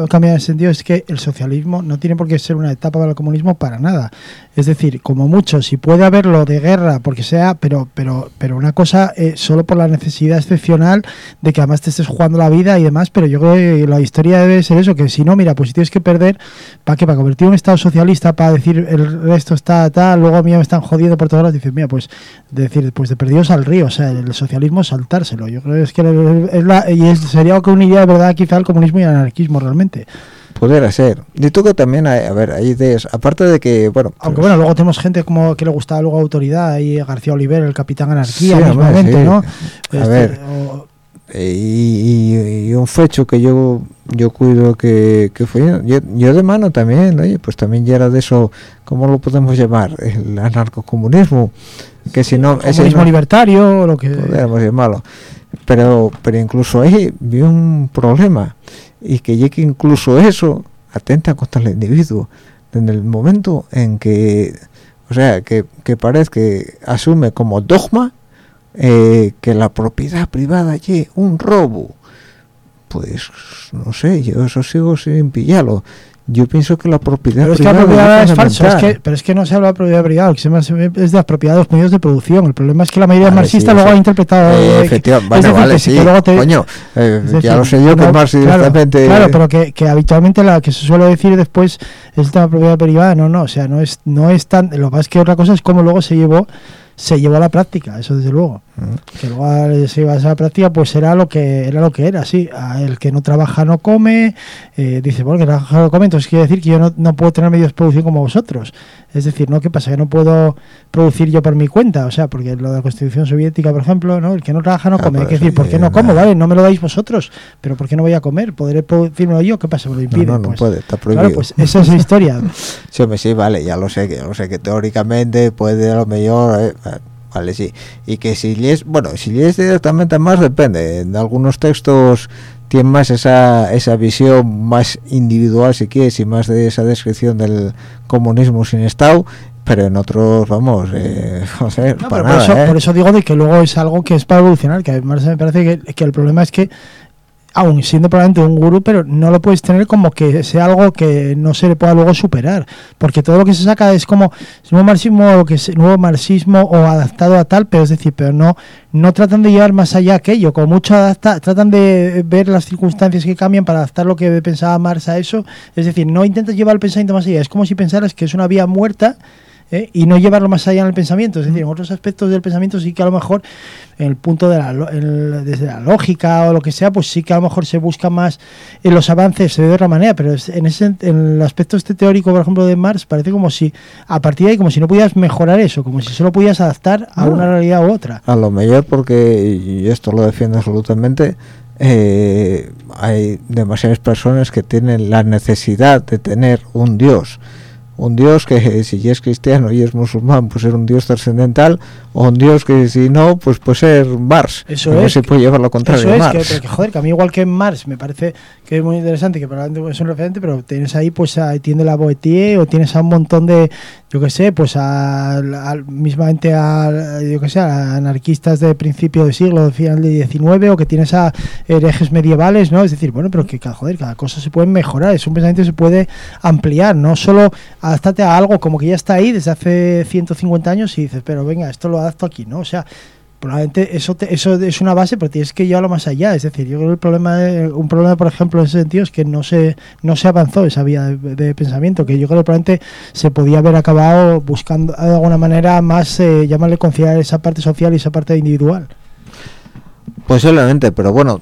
cambiar en ese sentido es que el socialismo no tiene por qué ser una etapa del comunismo para nada. Es decir, como mucho, si puede haberlo de guerra, porque sea, pero pero pero una cosa eh, solo por la necesidad excepcional de que además te estés jugando la vida y demás, pero yo creo que la historia debe ser eso, que si no, mira, pues si tienes que perder, ¿para qué? Para convertir un Estado socialista, para decir el resto está tal, luego a mí me están jodiendo por todas las, dices, mira, pues decir, pues de perdidos al río, o sea, el socialismo saltárselo. Yo creo que es que es sería que unir de verdad quizá el comunismo y el anarquismo realmente. Pudiera ser. Y tú que también, hay, a ver, hay ideas, aparte de que, bueno... Pues, Aunque bueno, luego tenemos gente como que le gustaba luego autoridad, y García Oliver, el capitán anarquía, sí, mismamente, sí. ¿no? A este, ver, o... y, y, y, un fecho que yo yo cuido que, que fue yo, yo, de mano también, oye, pues también ya era de eso, ¿cómo lo podemos llamar? El anarcocomunismo, que si no... El comunismo no, libertario, o lo que... Podríamos llamarlo pero pero incluso ahí vi un problema y que llegue incluso eso atenta contra el individuo. En el momento en que o sea que, que parece que asume como dogma eh, que la propiedad privada llegue un robo pues no sé yo eso sigo sin pillarlo yo pienso que la propiedad pero es que la propiedad es, es falso es que, pero es que no se habla de propiedad privada que se me, es de la propiedad de los medios de producción. El problema es que la mayoría vale, marxista sí, luego ha interpretado eh, efectivamente bueno, decir, vale, que, sí, que te, coño <laughs> eh, decir, ya lo sé yo que no, Marx claro, directamente claro pero que, que, habitualmente la que se suele decir después es la propiedad privada. No no o sea no es no es tan lo que es que otra cosa es cómo luego se llevó se llevó a la práctica, eso desde luego. Que luego se iba a la práctica, pues era lo que era lo que era, sí. El que no trabaja no come, eh, dice, bueno, que trabaja no come, entonces quiere decir que yo no, no, puedo tener medios de producción como vosotros. Es decir, ¿no? ¿Qué pasa? Que no puedo producir yo por mi cuenta, o sea, porque lo de la Constitución Soviética, por ejemplo, ¿no? El que no trabaja no come. Ah, Hay que decir, ¿por qué no como? Vale, no me lo dais vosotros, pero ¿por qué no voy a comer? ¿Podré producirlo yo? ¿Qué pasa? ¿Me lo impide? No, no, no pues, puede, está prohibido. Claro, pues esa es la historia. <laughs> sí, sí, vale, ya lo sé, que ya lo sé, que teóricamente puede a lo mejor... Eh, vale sí y que si lees bueno si lees directamente más depende en algunos textos tiene más esa esa visión más individual si quieres y más de esa descripción del comunismo sin estado pero en otros vamos eh, <laughs> o sea, no, para por, nada, eso, ¿eh? por eso digo de que luego es algo que es para evolucionar que además me parece que, que el problema es que aún siendo probablemente un gurú, pero no lo puedes tener como que sea algo que no se le pueda luego superar, porque todo lo que se saca es como nuevo marxismo o que nuevo marxismo o adaptado a tal, pero es decir, pero no no tratan de llevar más allá aquello, como mucho adapta, tratan de ver las circunstancias que cambian para adaptar lo que pensaba Marx a eso, es decir, no intentas llevar el pensamiento más allá, es como si pensaras que es una vía muerta ¿eh? y no llevarlo más allá en el pensamiento. Es decir, en otros aspectos del pensamiento sí que a lo mejor en el punto de la, el, desde la lógica o lo que sea, pues sí que a lo mejor se busca más en los avances de otra manera, pero en, ese, en el aspecto este teórico, por ejemplo, de Marx, parece como si a partir de ahí, como si no pudieras mejorar eso, como si solo pudieras adaptar a una realidad u otra. A lo mejor porque, y esto lo defiendo absolutamente, eh, hay demasiadas personas que tienen la necesidad de tener un Dios un dios que si es cristiano y es musulmán pues ser un dios trascendental o un dios que si no pues puede ser Mars eso es se puede llevar lo contrario eso es Mars. que, joder que a mí igual que en Mars me parece que es muy interesante que probablemente es un referente pero tienes ahí pues a, tienes la Boetier o tienes a un montón de yo qué sé, pues a, a- mismamente a, yo qué sé, a anarquistas de principio de siglo, de final del XIX, o que tienes a herejes medievales, ¿no? Es decir, bueno, pero que joder, cada cosa se puede mejorar, es un pensamiento que se puede ampliar, no solo adaptarte a algo como que ya está ahí desde hace 150 años y dices, pero venga, esto lo adapto aquí, ¿no? O sea, probablemente eso te- eso es una base pero tienes que llevarlo más allá es decir yo creo que el problema un problema por ejemplo en ese sentido es que no se no se avanzó esa vía de, pensamiento que yo creo que probablemente se podía haber acabado buscando de alguna manera más eh, llamarle conciliar esa parte social y esa parte individual Posiblemente, pero bueno,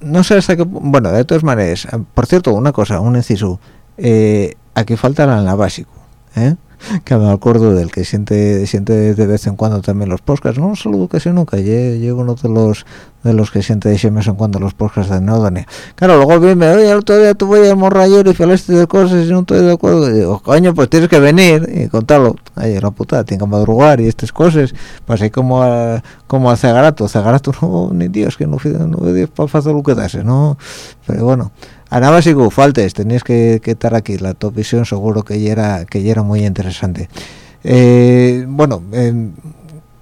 no sé hasta qué... Bueno, de todas maneras, eh, por cierto, una cosa, un inciso. Eh, aquí falta la básico, ¿eh? <laughs> Que me acuerdo del que siente siente de vez en cuando también los podcasts. No saludo casi nunca, lle- llego uno de los de los que siente de vez en cuando los podcasts de Neodania. Claro, luego viene, oye, el otro día tú voy al morrayero y falaste de cosas y no estoy de acuerdo. Y digo, coño, pues tienes que venir y contarlo. Ay, la puta, tiene que madrugar y estas cosas. Pues así como a, como a Cegarato. Cegarato <laughs> no, ni Dios, que no no fui Dios para hacer lo que dase, ¿no? Pero bueno. A nada básico, faltes, tenías que, estar aquí. La top visión seguro que ya era, que era muy interesante. Eh, bueno,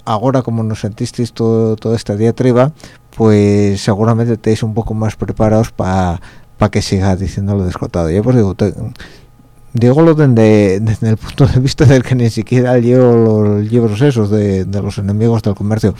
ahora como nos sentisteis todo, toda esta diatriba, pues seguramente estáis un poco más preparados para que siga diciendo lo descotado. Yo pues digo, digo desde, desde el punto de vista del que ni siquiera leo los libros esos de, de los enemigos del comercio.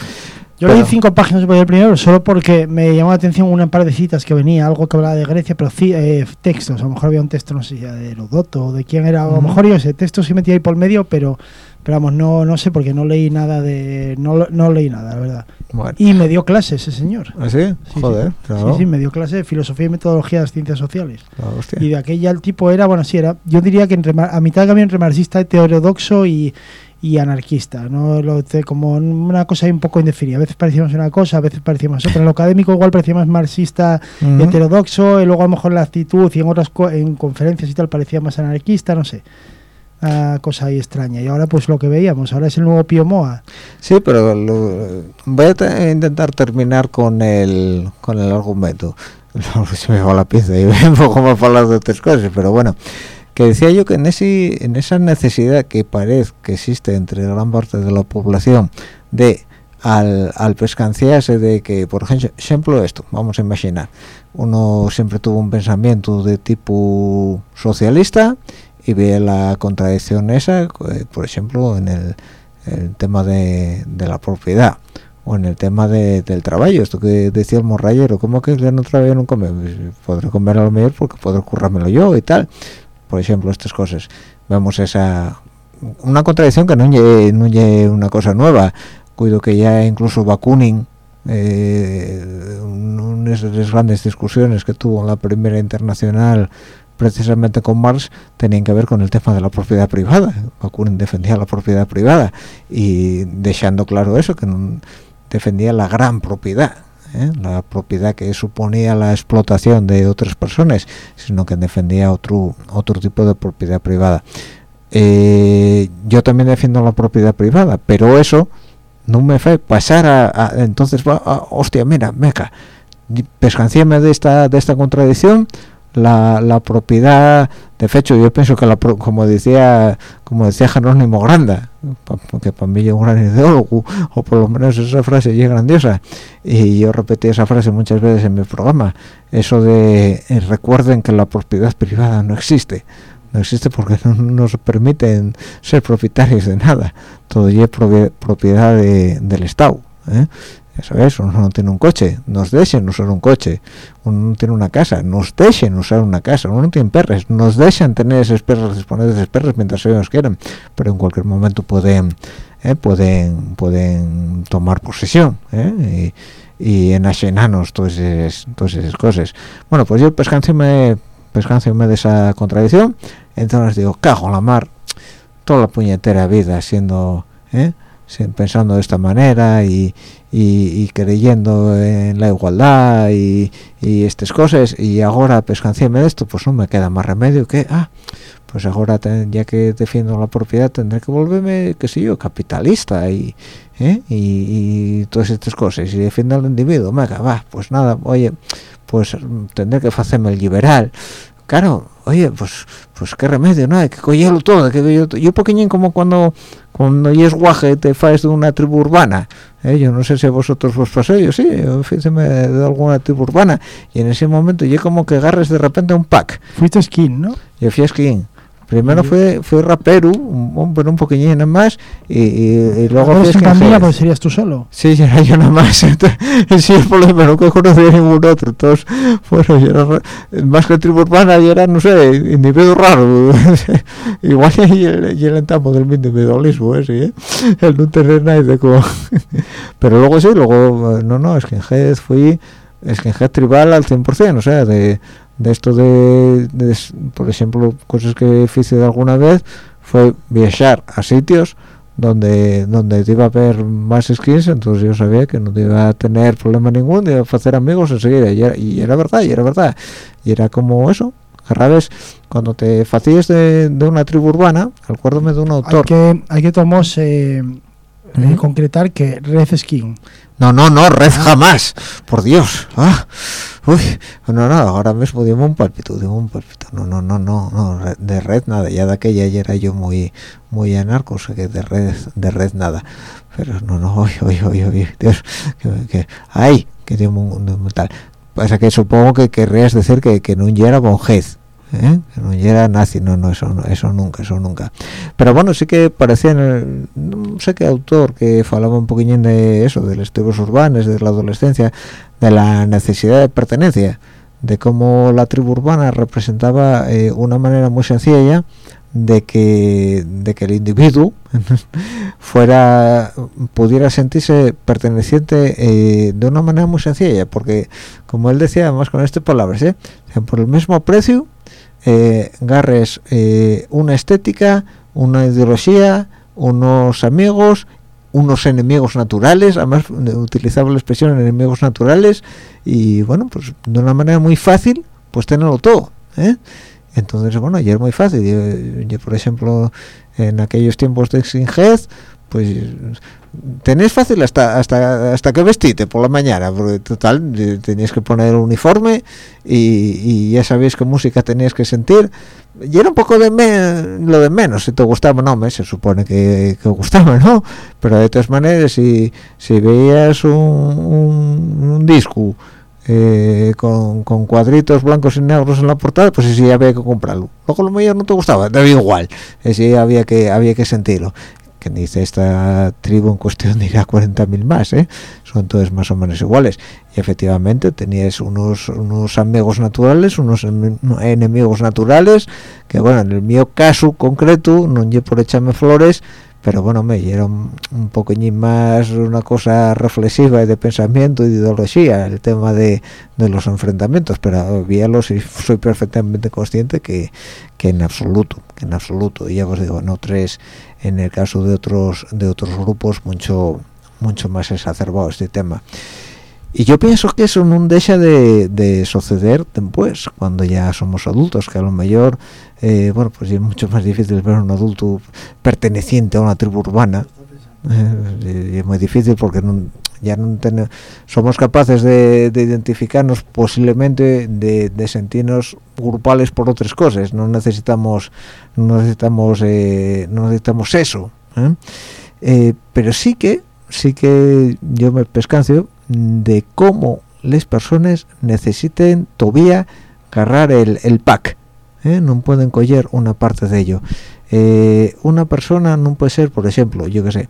Yo leí cinco páginas por el primero solo porque me llamó la atención una par de citas que venía algo que hablaba de Grecia pero eh, textos a lo mejor había un texto no sé si era de Herodoto o de quién era a lo mejor yo ese texto sí metía ahí por medio pero pero vamos no no sé porque no leí nada de no, no leí nada la verdad Bueno, Y me dio clase ese señor. ¿así? Sí, Joder, sí. claro. Sí, sí, me dio clase de filosofía y metodología de las ciencias sociales. claro. Y de aquella el tipo era, bueno, sí, era, yo diría que entre, a mitad de cambio entre marxista, heterodoxo y, y anarquista, ¿no? Lo, como una cosa un poco indefinida. A veces parecía más una cosa, a veces parecía más otra. En lo académico igual parecía más marxista, Ujú. heterodoxo, y luego a lo mejor la actitud y en otras co- en conferencias y tal parecía más anarquista, no sé. Una cosa ahí extraña. Y ahora pues lo que veíamos, ahora es el nuevo Pío Moa. Sí, pero lo- voy a te- intentar terminar con el con el argumento. <laughs> Se me va la pinza y <laughs> más para hablar de otras cosas, pero bueno, que decía yo que en ese en esa necesidad que parece que existe entre gran parte de la población de al, al pescanciarse de que, por ejemplo, esto, vamos a imaginar, uno siempre tuvo un pensamiento de tipo socialista y ve la contradicción esa, eh, por ejemplo, en el, el tema de, de la propiedad o en el tema de- del trabajo, esto que decía el morrayero, ¿cómo que yo no trabajo nunca? Me, podré comer a lo mejor porque podré currármelo yo y tal. Por ejemplo, estas cosas. Vemos esa una contradicción que no es una cosa nueva. Cuido que ya incluso Bakunin, eh, un- unas de las grandes discusiones que tuvo en la primera internacional precisamente con Marx tenían que ver con el tema de la propiedad privada. Bakunin defendía la propiedad privada y dejando claro eso, que defendía la gran propiedad, ¿eh? la propiedad que suponía la explotación de otras personas, sino que defendía otro otro tipo de propiedad privada. Eh, yo también defiendo la propiedad privada, pero eso no me fue pasar a, a- entonces a- hostia mira meca pescancíame de esta de esta contradicción la, la propiedad de hecho yo pienso que la como decía como decía Jerónimo Granda pa- que para mí es un gran ideólogo o por lo menos esa frase es grandiosa y yo repetí esa frase muchas veces en mi programa eso de eh, recuerden que la propiedad privada no existe no existe porque no nos permiten ser propietarios de nada todo es propiedad, propiedad de- del Estado ¿eh? Eso es, uno no tiene un coche nos dejen usar un coche uno no tiene una casa nos dejen usar una casa uno no tiene perros nos dejan tener esas perras disponer de esas perras mientras ellos quieran pero en cualquier momento pueden ¿eh? pueden pueden tomar posesión ¿eh? y, y enajenarnos todas esas, todas esas cosas bueno pues yo pescándome de esa contradicción entonces digo cajo en la mar toda la puñetera vida siendo ¿eh? Pensando de esta manera y, creyendo en la igualdad y, estas cosas y ahora pescancíame de esto pues no me queda más remedio que ah pues ahora ten- ya que defiendo la propiedad tendré que volverme qué sé yo capitalista y ¿eh? y, todas estas cosas y defiendo al individuo venga va pues nada oye pues tendré que hacerme el liberal claro oye pues pues qué remedio no hay que cogerlo todo que yo, yo pequeñín como cuando cuando es guaje te faes de una tribu urbana ¿eh? yo no sé si a vosotros vos pasó yo sí yo fíjeme de alguna tribu urbana y en ese momento yo como que agarres de repente un pack Fuiste skin, ¿no? yo fui a skin primero fue fue rapero un, un, un poquillín más y, y, y luego pandilla, skinhead. pues serías tú solo. Sí, era yo nada más. <laughs> Entonces, sí, el problema, no que conocía ningún otro. Todos, bueno, yo era ra- más que tribu urbana, yo era, no sé, individuo raro. <laughs> Igual y el, y el entamo del individualismo, ¿eh? Sí, ¿eh? El no tener nada de como... <laughs> Pero luego sí, luego, eh, no, no, skinhead fui skinhead tribal al 100%, o sea, de, de esto de, de, por ejemplo, cosas que hice de alguna vez, fue viajar a sitios donde donde te iba a ver más skins entonces yo sabía que no te iba a tener problema ninguno de hacer amigos enseguida y era, y era verdad y era verdad. Y era como eso agarrabes cuando te facías de, de una tribu urbana acuérdame de un Hay autor. que, hay que tomos eh, eh, concretar que Red Skin. no no no red jamás. Por dios. Ah, uy. No no ahora mismo dime un palpito dime un palpito no no no no no de red nada. Ya de aquella ya era yo muy muy anarco o sea que de red de red nada. Pero no no oye oye oye oye dios que, que ay que tiene un, un tal pasa que supongo que querrías decir que, que no era Bonjez ¿eh? no era nazi no no eso no, eso nunca eso nunca pero bueno sí que parecía no sé qué autor que falaba un poquillín de eso de los tribus urbanos de la adolescencia de la necesidad de pertenencia de cómo la tribu urbana representaba eh, una manera muy sencilla de que de que el individuo <laughs> fuera pudiera sentirse perteneciente eh, de una manera muy sencilla porque como él decía además con estas palabras ¿eh? por el mismo precio eh, garres eh, una estética una ideología unos amigos unos enemigos naturales además de- utilizaba la expresión enemigos naturales y bueno pues de una manera muy fácil pues tenerlo todo ¿eh? entonces bueno ya es muy fácil yo, por ejemplo en aquellos tiempos de skinhead pues tenés fácil hasta hasta hasta que vestite por la mañana porque total tenías que poner el uniforme y, ya sabéis qué música tenías que sentir. Y era un poco de me- lo de menos si te gustaba no me se supone que, que gustaba no pero de todas maneras si si veías un disco eh, con, con cuadritos blancos y negros en la portada pues sí había que comprarlo. Luego lo mejor no te gustaba daba igual sí había que había que sentirlo que dice esta tribu en cuestión <laughs> dirá 40.000 más, ¿eh? son todos más o menos iguales. Y efectivamente teníais unos, unos amigos naturales, unos em- enemigos naturales, que bueno, en el mío caso concreto, no lle por echarme flores, pero bueno, me era un, un poquillín más una cosa reflexiva y de pensamiento y de ideología, el tema de, de los enfrentamientos, pero víalos y soy perfectamente consciente que, que en absoluto, que en absoluto, y ya os digo, no tres en el caso de otros de otros grupos mucho mucho más exacerbado este tema y yo pienso que eso no deja de, de suceder después cuando ya somos adultos que a lo mejor eh, bueno pues es mucho más difícil ver un adulto perteneciente a una tribu urbana eh, es muy difícil porque no- ya no tenemos somos capaces de, de identificarnos posiblemente de, de sentirnos grupales por otras cosas no necesitamos no necesitamos eh, no necesitamos eso ¿eh? Eh, pero sí que sí que yo me pescancio de cómo las personas necesiten todavía agarrar el, el pack ¿eh? no pueden coger una parte de ello Eh, una persona no puede ser por ejemplo yo que sé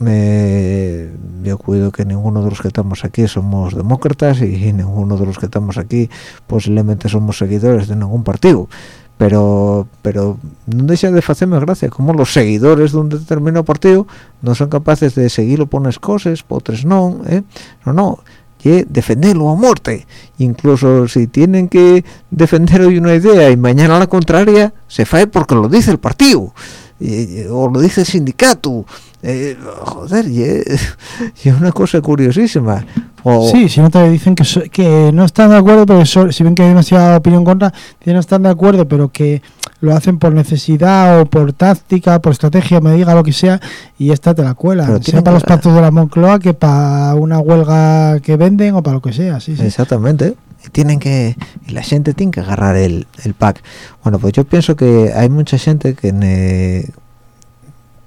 me, yo cuido que ninguno de los que estamos aquí somos demócratas y ninguno de los que estamos aquí posiblemente somos seguidores de ningún partido pero pero no deja de hacerme gracia como los seguidores de un determinado partido no son capaces de seguirlo por unas cosas por no ¿eh? no no que defenderlo a muerte incluso si tienen que defender hoy una idea y mañana la contraria se fae porque lo dice el partido eh, o lo dice el sindicato eh, joder y es, <laughs> y es una cosa curiosísima o, Sí, si no te dicen que, so- que no están de acuerdo, pero so- si ven que hay demasiada opinión contra, que no están de acuerdo, pero que lo hacen por necesidad o por táctica, por estrategia, me diga lo que sea, y esta te la cuela. Pero Sea para los pactos de la Moncloa que para una huelga que venden o para lo que sea. Sí, sí. exactamente y tienen que y la gente tiene que agarrar el, el pack. Bueno pues yo pienso que hay mucha gente que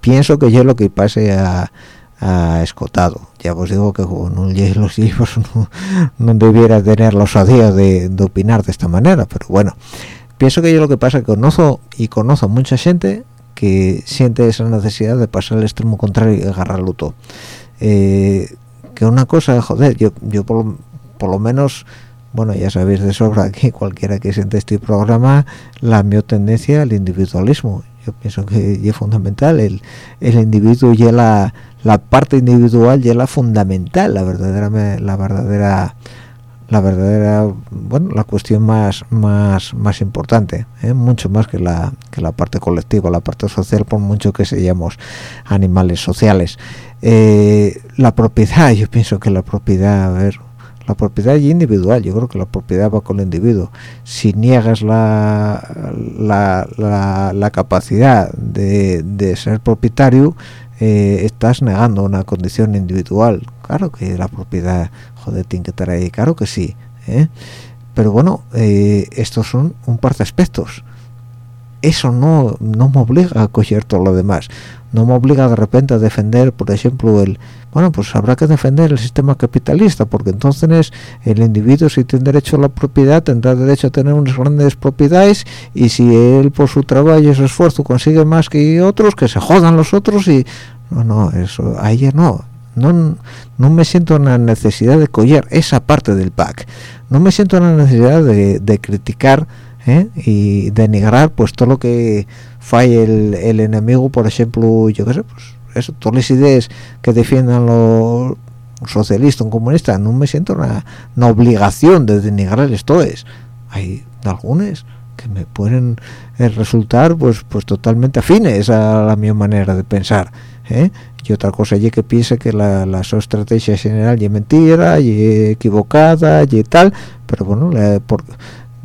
pienso que yo lo que pase a, a escotado. Ya os digo que con un los libros <laughs> no, debiera tener los osadía de, opinar de esta manera pero bueno. Pienso que yo lo que pasa es que conozco y conozco mucha gente que siente esa necesidad de pasar al extremo contrario y agarrarlo todo. Eh, que una cosa joder yo yo por, por, lo menos bueno ya sabéis de sobra que <laughs> cualquiera que siente este programa la mi tendencia al individualismo. Yo pienso que es fundamental. El, el individuo y la, la parte individual y la fundamental la verdadera la verdadera la verdadera bueno la cuestión más más más importante ¿eh? mucho más que la que la parte colectiva la parte social por mucho que seamos animales sociales. Eh, la propiedad <laughs> yo pienso que la propiedad a ver la propiedad es individual yo creo que la propiedad va con el individuo. Si niegas la la, la, capacidad de, de, ser propietario eh, estás negando una condición individual. Claro que la propiedad joder tiene que estar ahí claro que sí ¿eh? pero bueno eh, estos son un par de aspectos. Eso no no me obliga a coger todo lo demás. No me obliga de repente a defender por ejemplo el bueno pues habrá que defender el sistema capitalista porque entonces el individuo si tiene derecho a la propiedad tendrá derecho a tener unas grandes propiedades y si él por su trabajo y su esfuerzo consigue más que otros que se jodan los otros y no no eso ahí no no, no me siento en la necesidad de coger esa parte del pack no me siento en la necesidad de, criticar ¿eh? y denigrar pues todo lo que falle el, enemigo por ejemplo yo qué sé pues eso todas las ideas que defiendan los socialistas o comunistas no me siento en la, obligación de denigrar esto es hay algunas que me pueden eh, resultar pues pues totalmente afines a la mi manera de pensar ¿eh? y otra cosa y que piense que la, la su estrategia general y mentira y equivocada y tal pero bueno por,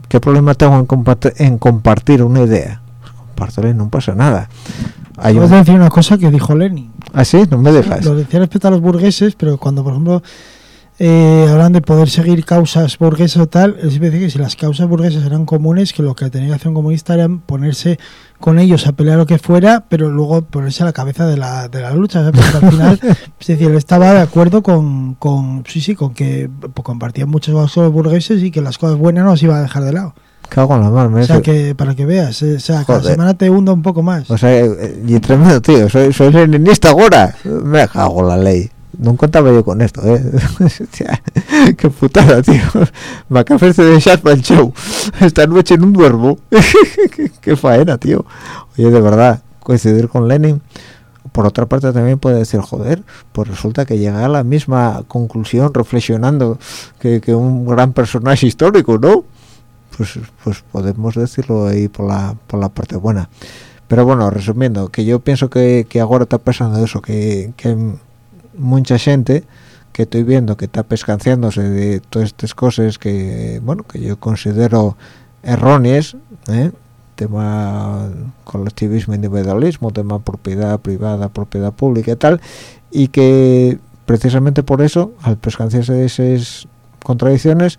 qué problema tengo en, compartir, en compartir una idea pues no pasa nada hay un... decir una cosa que dijo Lenin. Ah sí no me dejas. Lo decía respecto a los burgueses pero cuando por ejemplo eh, hablan de poder seguir causas burguesas o tal, es decir, que si las causas burguesas eran comunes, que lo que tenía que hacer un comunista era ponerse con ellos a pelear lo que fuera, pero luego ponerse a la cabeza de la, de la lucha, Porque al final, <laughs> es decir, él estaba de acuerdo con, con sí, sí, con que pues, compartían con los burgueses y que las cosas buenas no las iba a dejar de lado. Cago en la mar, O sea, que para que veas, eh, o sea, cada semana te hunda un poco más. O sea, eh, y tremendo, tío, soy, soy leninista ahora. Me cago la ley no contaba yo con esto, ¿eh? <laughs> qué putada, tío. Me acabo de el show. Esta noche no duermo. <laughs> qué faena, tío. Oye, de verdad, coincidir con Lenin. Por otra parte también puede decir, joder, pues resulta que llega a la misma conclusión reflexionando que, un gran personaje histórico, ¿no? Pues, pues podemos decirlo ahí por la, por la parte buena. Pero bueno, resumiendo, que yo pienso que, que ahora está pasando eso, que, mucha gente que estoy viendo que está pescanciándose de todas estas cosas que bueno que yo considero erróneas ¿eh? tema colectivismo individualismo tema propiedad privada propiedad pública y tal y que precisamente por eso al pescanciarse de esas contradicciones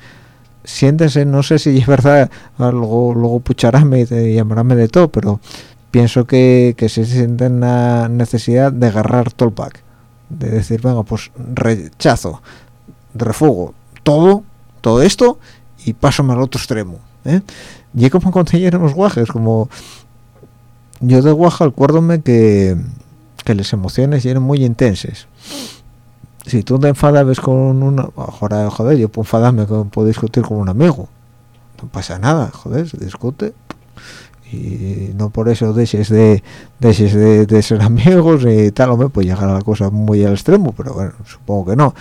siéntese no sé si es verdad luego luego pucharame y llamarame de todo pero pienso que, que se sienten la necesidad de agarrar todo el pack de decir, venga, pues rechazo, refugo, todo, todo esto y pásame al otro extremo. ¿eh? Y como conseguir los guajes, como yo de guaja acuérdome que, que las emociones eran muy intensas. Si tú te enfadabas con una... Joder, joder yo puedo enfadarme, puedo discutir con un amigo. No pasa nada, joder, se discute y no por eso dejes de, de, de, ser amigos y tal, hombre, pues llegar a la cosa muy al extremo, pero bueno, supongo que no.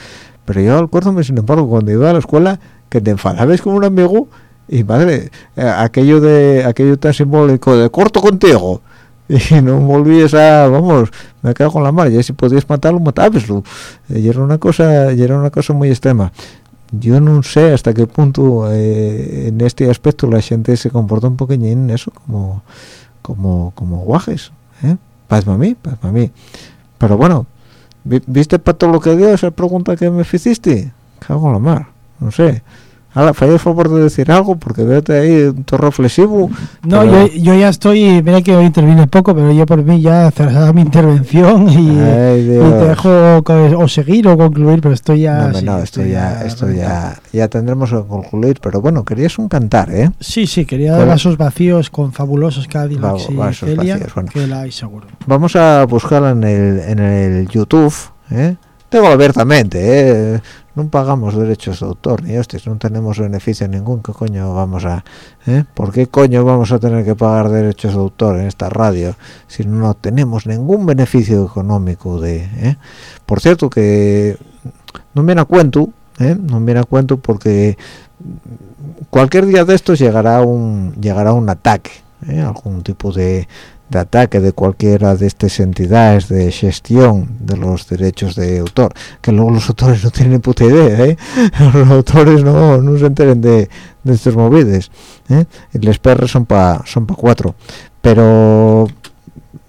Pero yo acuérdame, sin embargo, cuando iba a la escuela, que te enfadabas con un amigo y madre, eh, aquello de aquello tan simbólico de corto contigo <laughs> y no volvías a, vamos, me quedo con la madre, ya si podías matarlo, matabaslo. Y era una cosa, y era una cosa muy extrema yo no sé hasta qué punto eh, en este aspecto la gente se comporta un poquillín en eso como como como guajes ¿eh? pasma a mí pasma a mí pero bueno viste para todo lo que dio esa pregunta que me hiciste cago en la mar no sé Ahora, falla el favor de decir algo porque veo ahí un todo reflexivo. No, yo, yo, ya estoy, mira que hoy intervine poco, pero yo por mí ya cerrada mi <laughs> intervención y, y, te dejo o seguir o concluir, pero estoy ya... No, no, esto ya, esto ya, ya tendremos que concluir, pero bueno, querías un cantar, ¿eh? Sí, sí, quería dar vasos vacíos con fabulosos Cadillacs y Celia, que la hay seguro. Vamos a buscarla en el, en el YouTube, ¿eh? Tengo abiertamente, ¿eh? no pagamos derechos de autor ni hostias, no tenemos beneficio ningún, ¿qué coño vamos a, eh? por qué coño vamos a tener que pagar derechos de autor en esta radio si no tenemos ningún beneficio económico de, eh? por cierto que no me da cuento, ¿eh? no me da cuento porque cualquier día de estos llegará un llegará un ataque, ¿eh? algún tipo de de ataque de cualquiera de estas entidades de gestión de los derechos de autor que luego los autores no tienen puta idea ¿eh? <laughs> los autores no, no se enteren de, estos movides ¿eh? y los perros son para son pa cuatro pero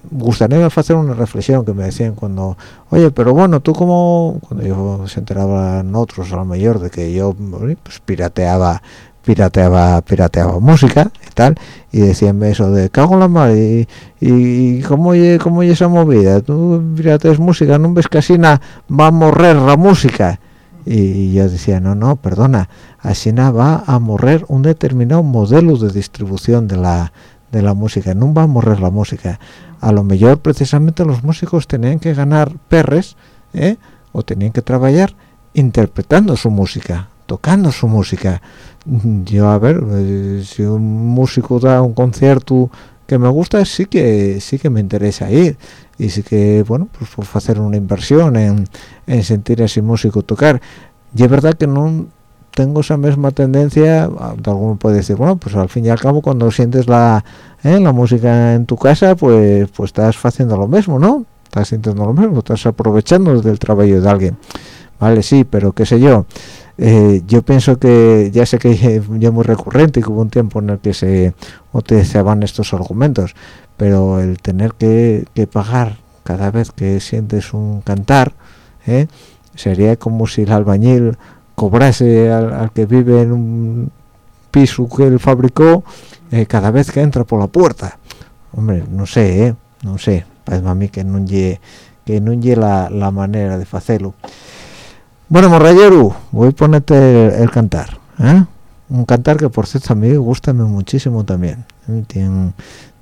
gustaría hacer una reflexión que me decían cuando oye pero bueno tú como cuando yo se enteraban otros a lo mejor de que yo pues pirateaba pirateaba pirateaba música y tal y decían eso de cago en la mar y, y, cómo cómo esa movida tú pirateas música no ves que así va a morrer la música y, yo decía no no perdona así va a morrer un determinado modelo de distribución de la de la música no va a morrer la música a lo mejor precisamente los músicos tenían que ganar perres ¿eh? o tenían que trabajar interpretando su música tocando su música. Yo a ver eh, si un músico da un concierto que me gusta sí que sí que me interesa ir. Y sí que bueno pues, pues hacer una inversión en, en sentir a ese músico tocar. Y es verdad que no tengo esa misma tendencia alguno puede decir bueno pues al fin y al cabo cuando sientes la ¿eh? la música en tu casa pues pues estás haciendo lo mismo no estás sintiendo lo mismo estás aprovechando del trabajo de alguien vale sí pero qué sé yo eh, yo pienso que ya sé que <laughs> ya muy recurrente y que hubo un tiempo en el que se utilizaban estos argumentos pero el tener que, pagar cada vez que sientes un cantar ¿eh? sería como si el albañil cobrase al, que vive en un piso que él fabricó eh, cada vez que entra por la puerta. Hombre no sé no sé. Parece a mí que no llegue que no la, la manera de hacerlo bueno, Morrayero, voy a ponerte el, cantar. ¿eh? Un cantar que, por cierto, a mí gusta muchísimo también. ¿eh? Tiene,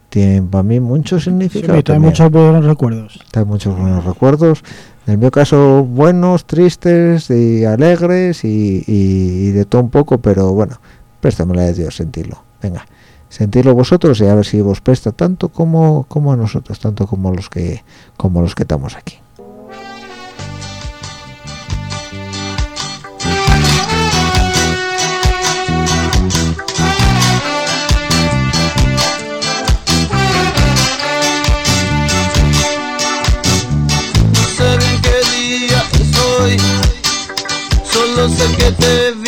tiene para mí mucho significado. Sí, trae muchos buenos recuerdos. Trae muchos buenos recuerdos. En mi caso, buenos, tristes y alegres y, de todo un poco, pero bueno, préstame la de Dios sentirlo. Venga, sentirlo vosotros y a ver si vos presta tanto como, como a nosotros, tanto como los que como los que estamos aquí. Sé que te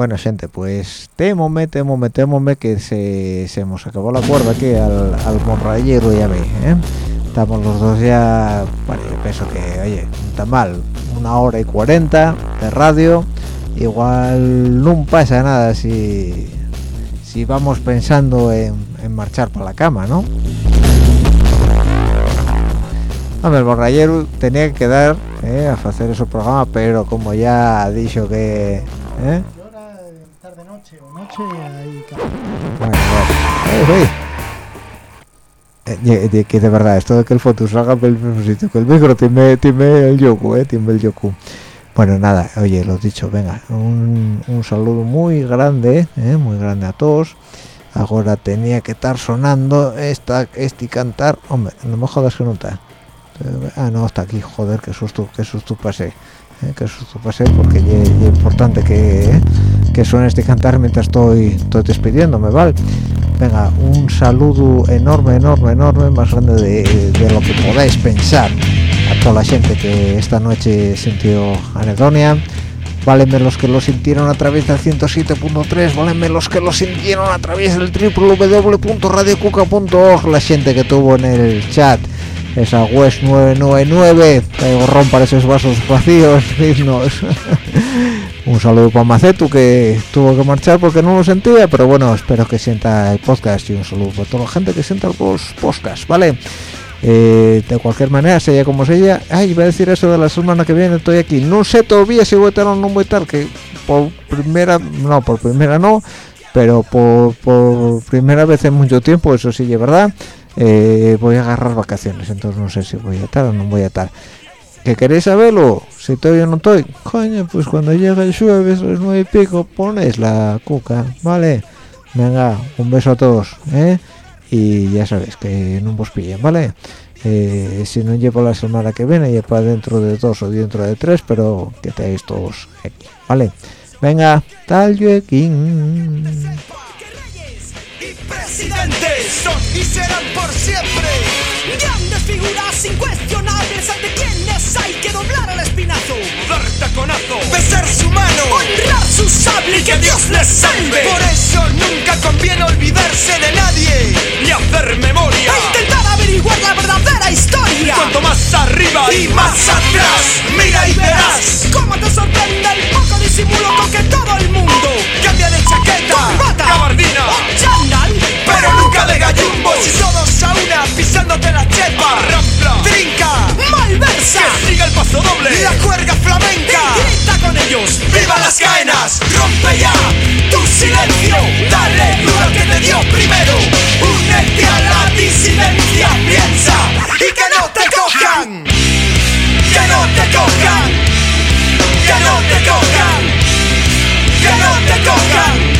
Bueno, gente, pues temome, temome, temome que se, se nos acabó la cuerda aquí al, al morrayero y a mí, ¿eh? Estamos los dos ya, bueno, yo pienso que, oye, está mal, una hora y cuarenta de radio, igual no pasa nada si, si vamos pensando en, marchar para la cama, ¿no? Hombre, el borrallero tenía que quedar eh, a hacer ese programa, pero como ya ha dicho que... ¿eh? Eh, de- que de verdad, esto de que el foto salga por el mismo sitio que el micro, tiene, tiene el yoku, eh, tiene el yoku. Bueno, nada, oye, lo dicho, venga, un, un saludo muy grande, eh, muy grande a todos. Ahora tenía que estar sonando esta, este cantar, hombre, no me jodas que no está. Ah, no, está aquí, joder, qué susto, qué susto pasé. eh, qué susto pasé, porque es importante que, eh, que suene este cantar mientras estoy, estoy despidiéndome, ¿vale? Venga, un saludo enorme, enorme, enorme, más grande de, lo que podáis pensar a toda la gente que esta noche sintió anedonia. Válenme los que lo sintieron a través del 107.3, válenme los que lo sintieron a través del www.radiocuca.org, la gente que tuvo en el chat esa West 999, que esos vasos vacíos. <laughs> Un saludo para Macetu que tuvo que marchar porque no lo sentía, pero bueno, espero que sienta el podcast y un saludo para toda la gente que sienta los podcasts, ¿vale? Eh, de cualquier manera, sea como sea, ay, iba a decir eso de la semana que viene, estoy aquí. No sé todavía si voy a estar o no voy a estar, que por primera, no, por primera no, pero por, por primera vez en mucho tiempo, eso sí es verdad, eh, voy a agarrar vacaciones, entonces no sé si voy a estar o no voy a estar. ¿Que queréis saberlo? Si estoy o no estoy, coño, pues cuando llega el jueves, las nueve y pico, ponéis la cuca, ¿vale? Venga, un beso a todos, ¿eh? Y ya sabéis que no os pillen, ¿vale? Eh, si no llevo la semana que viene, ya para dentro de dos o dentro de tres, pero que estéis todos aquí, ¿vale? Venga, tal Joaquín. Presidentes y serán y. Por eso nunca conviene olvidarse de nadie Y hacer memoria. e intentar averiguar la verdadera historia. Cuanto más arriba y más atrás, mira y verás cómo te sorprende el poco disimulo con que todo el mundo cambia de chaqueta, corbata, Gabardina. o chándal, pero nunca de gallumbos y todos a una pisándote la chepa, Que siga el paso doble. y la cuerda flamenca, y grita con ellos, viva las caenas, rompe ya tu silencio, dale duro al que te dio primero, únete a la disidencia, piensa y que no te cojan, que no te cojan, que no te cojan, que no te cojan.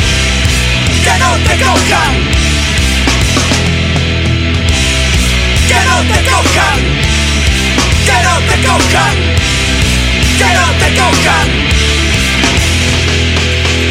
Que no te cojan. Que no te cojan. Que no te cojan que no te cojan.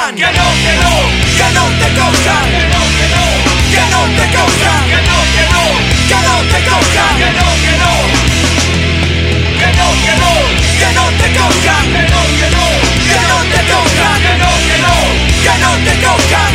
cojan, que no, que no, que no te cojan, que no, que no, que no te cojan, que no, que no, que no te cojan, que no, que no, que no, que no, que no te cojan, que no, que no, que no te cojan, que no, que no, que no te cojan.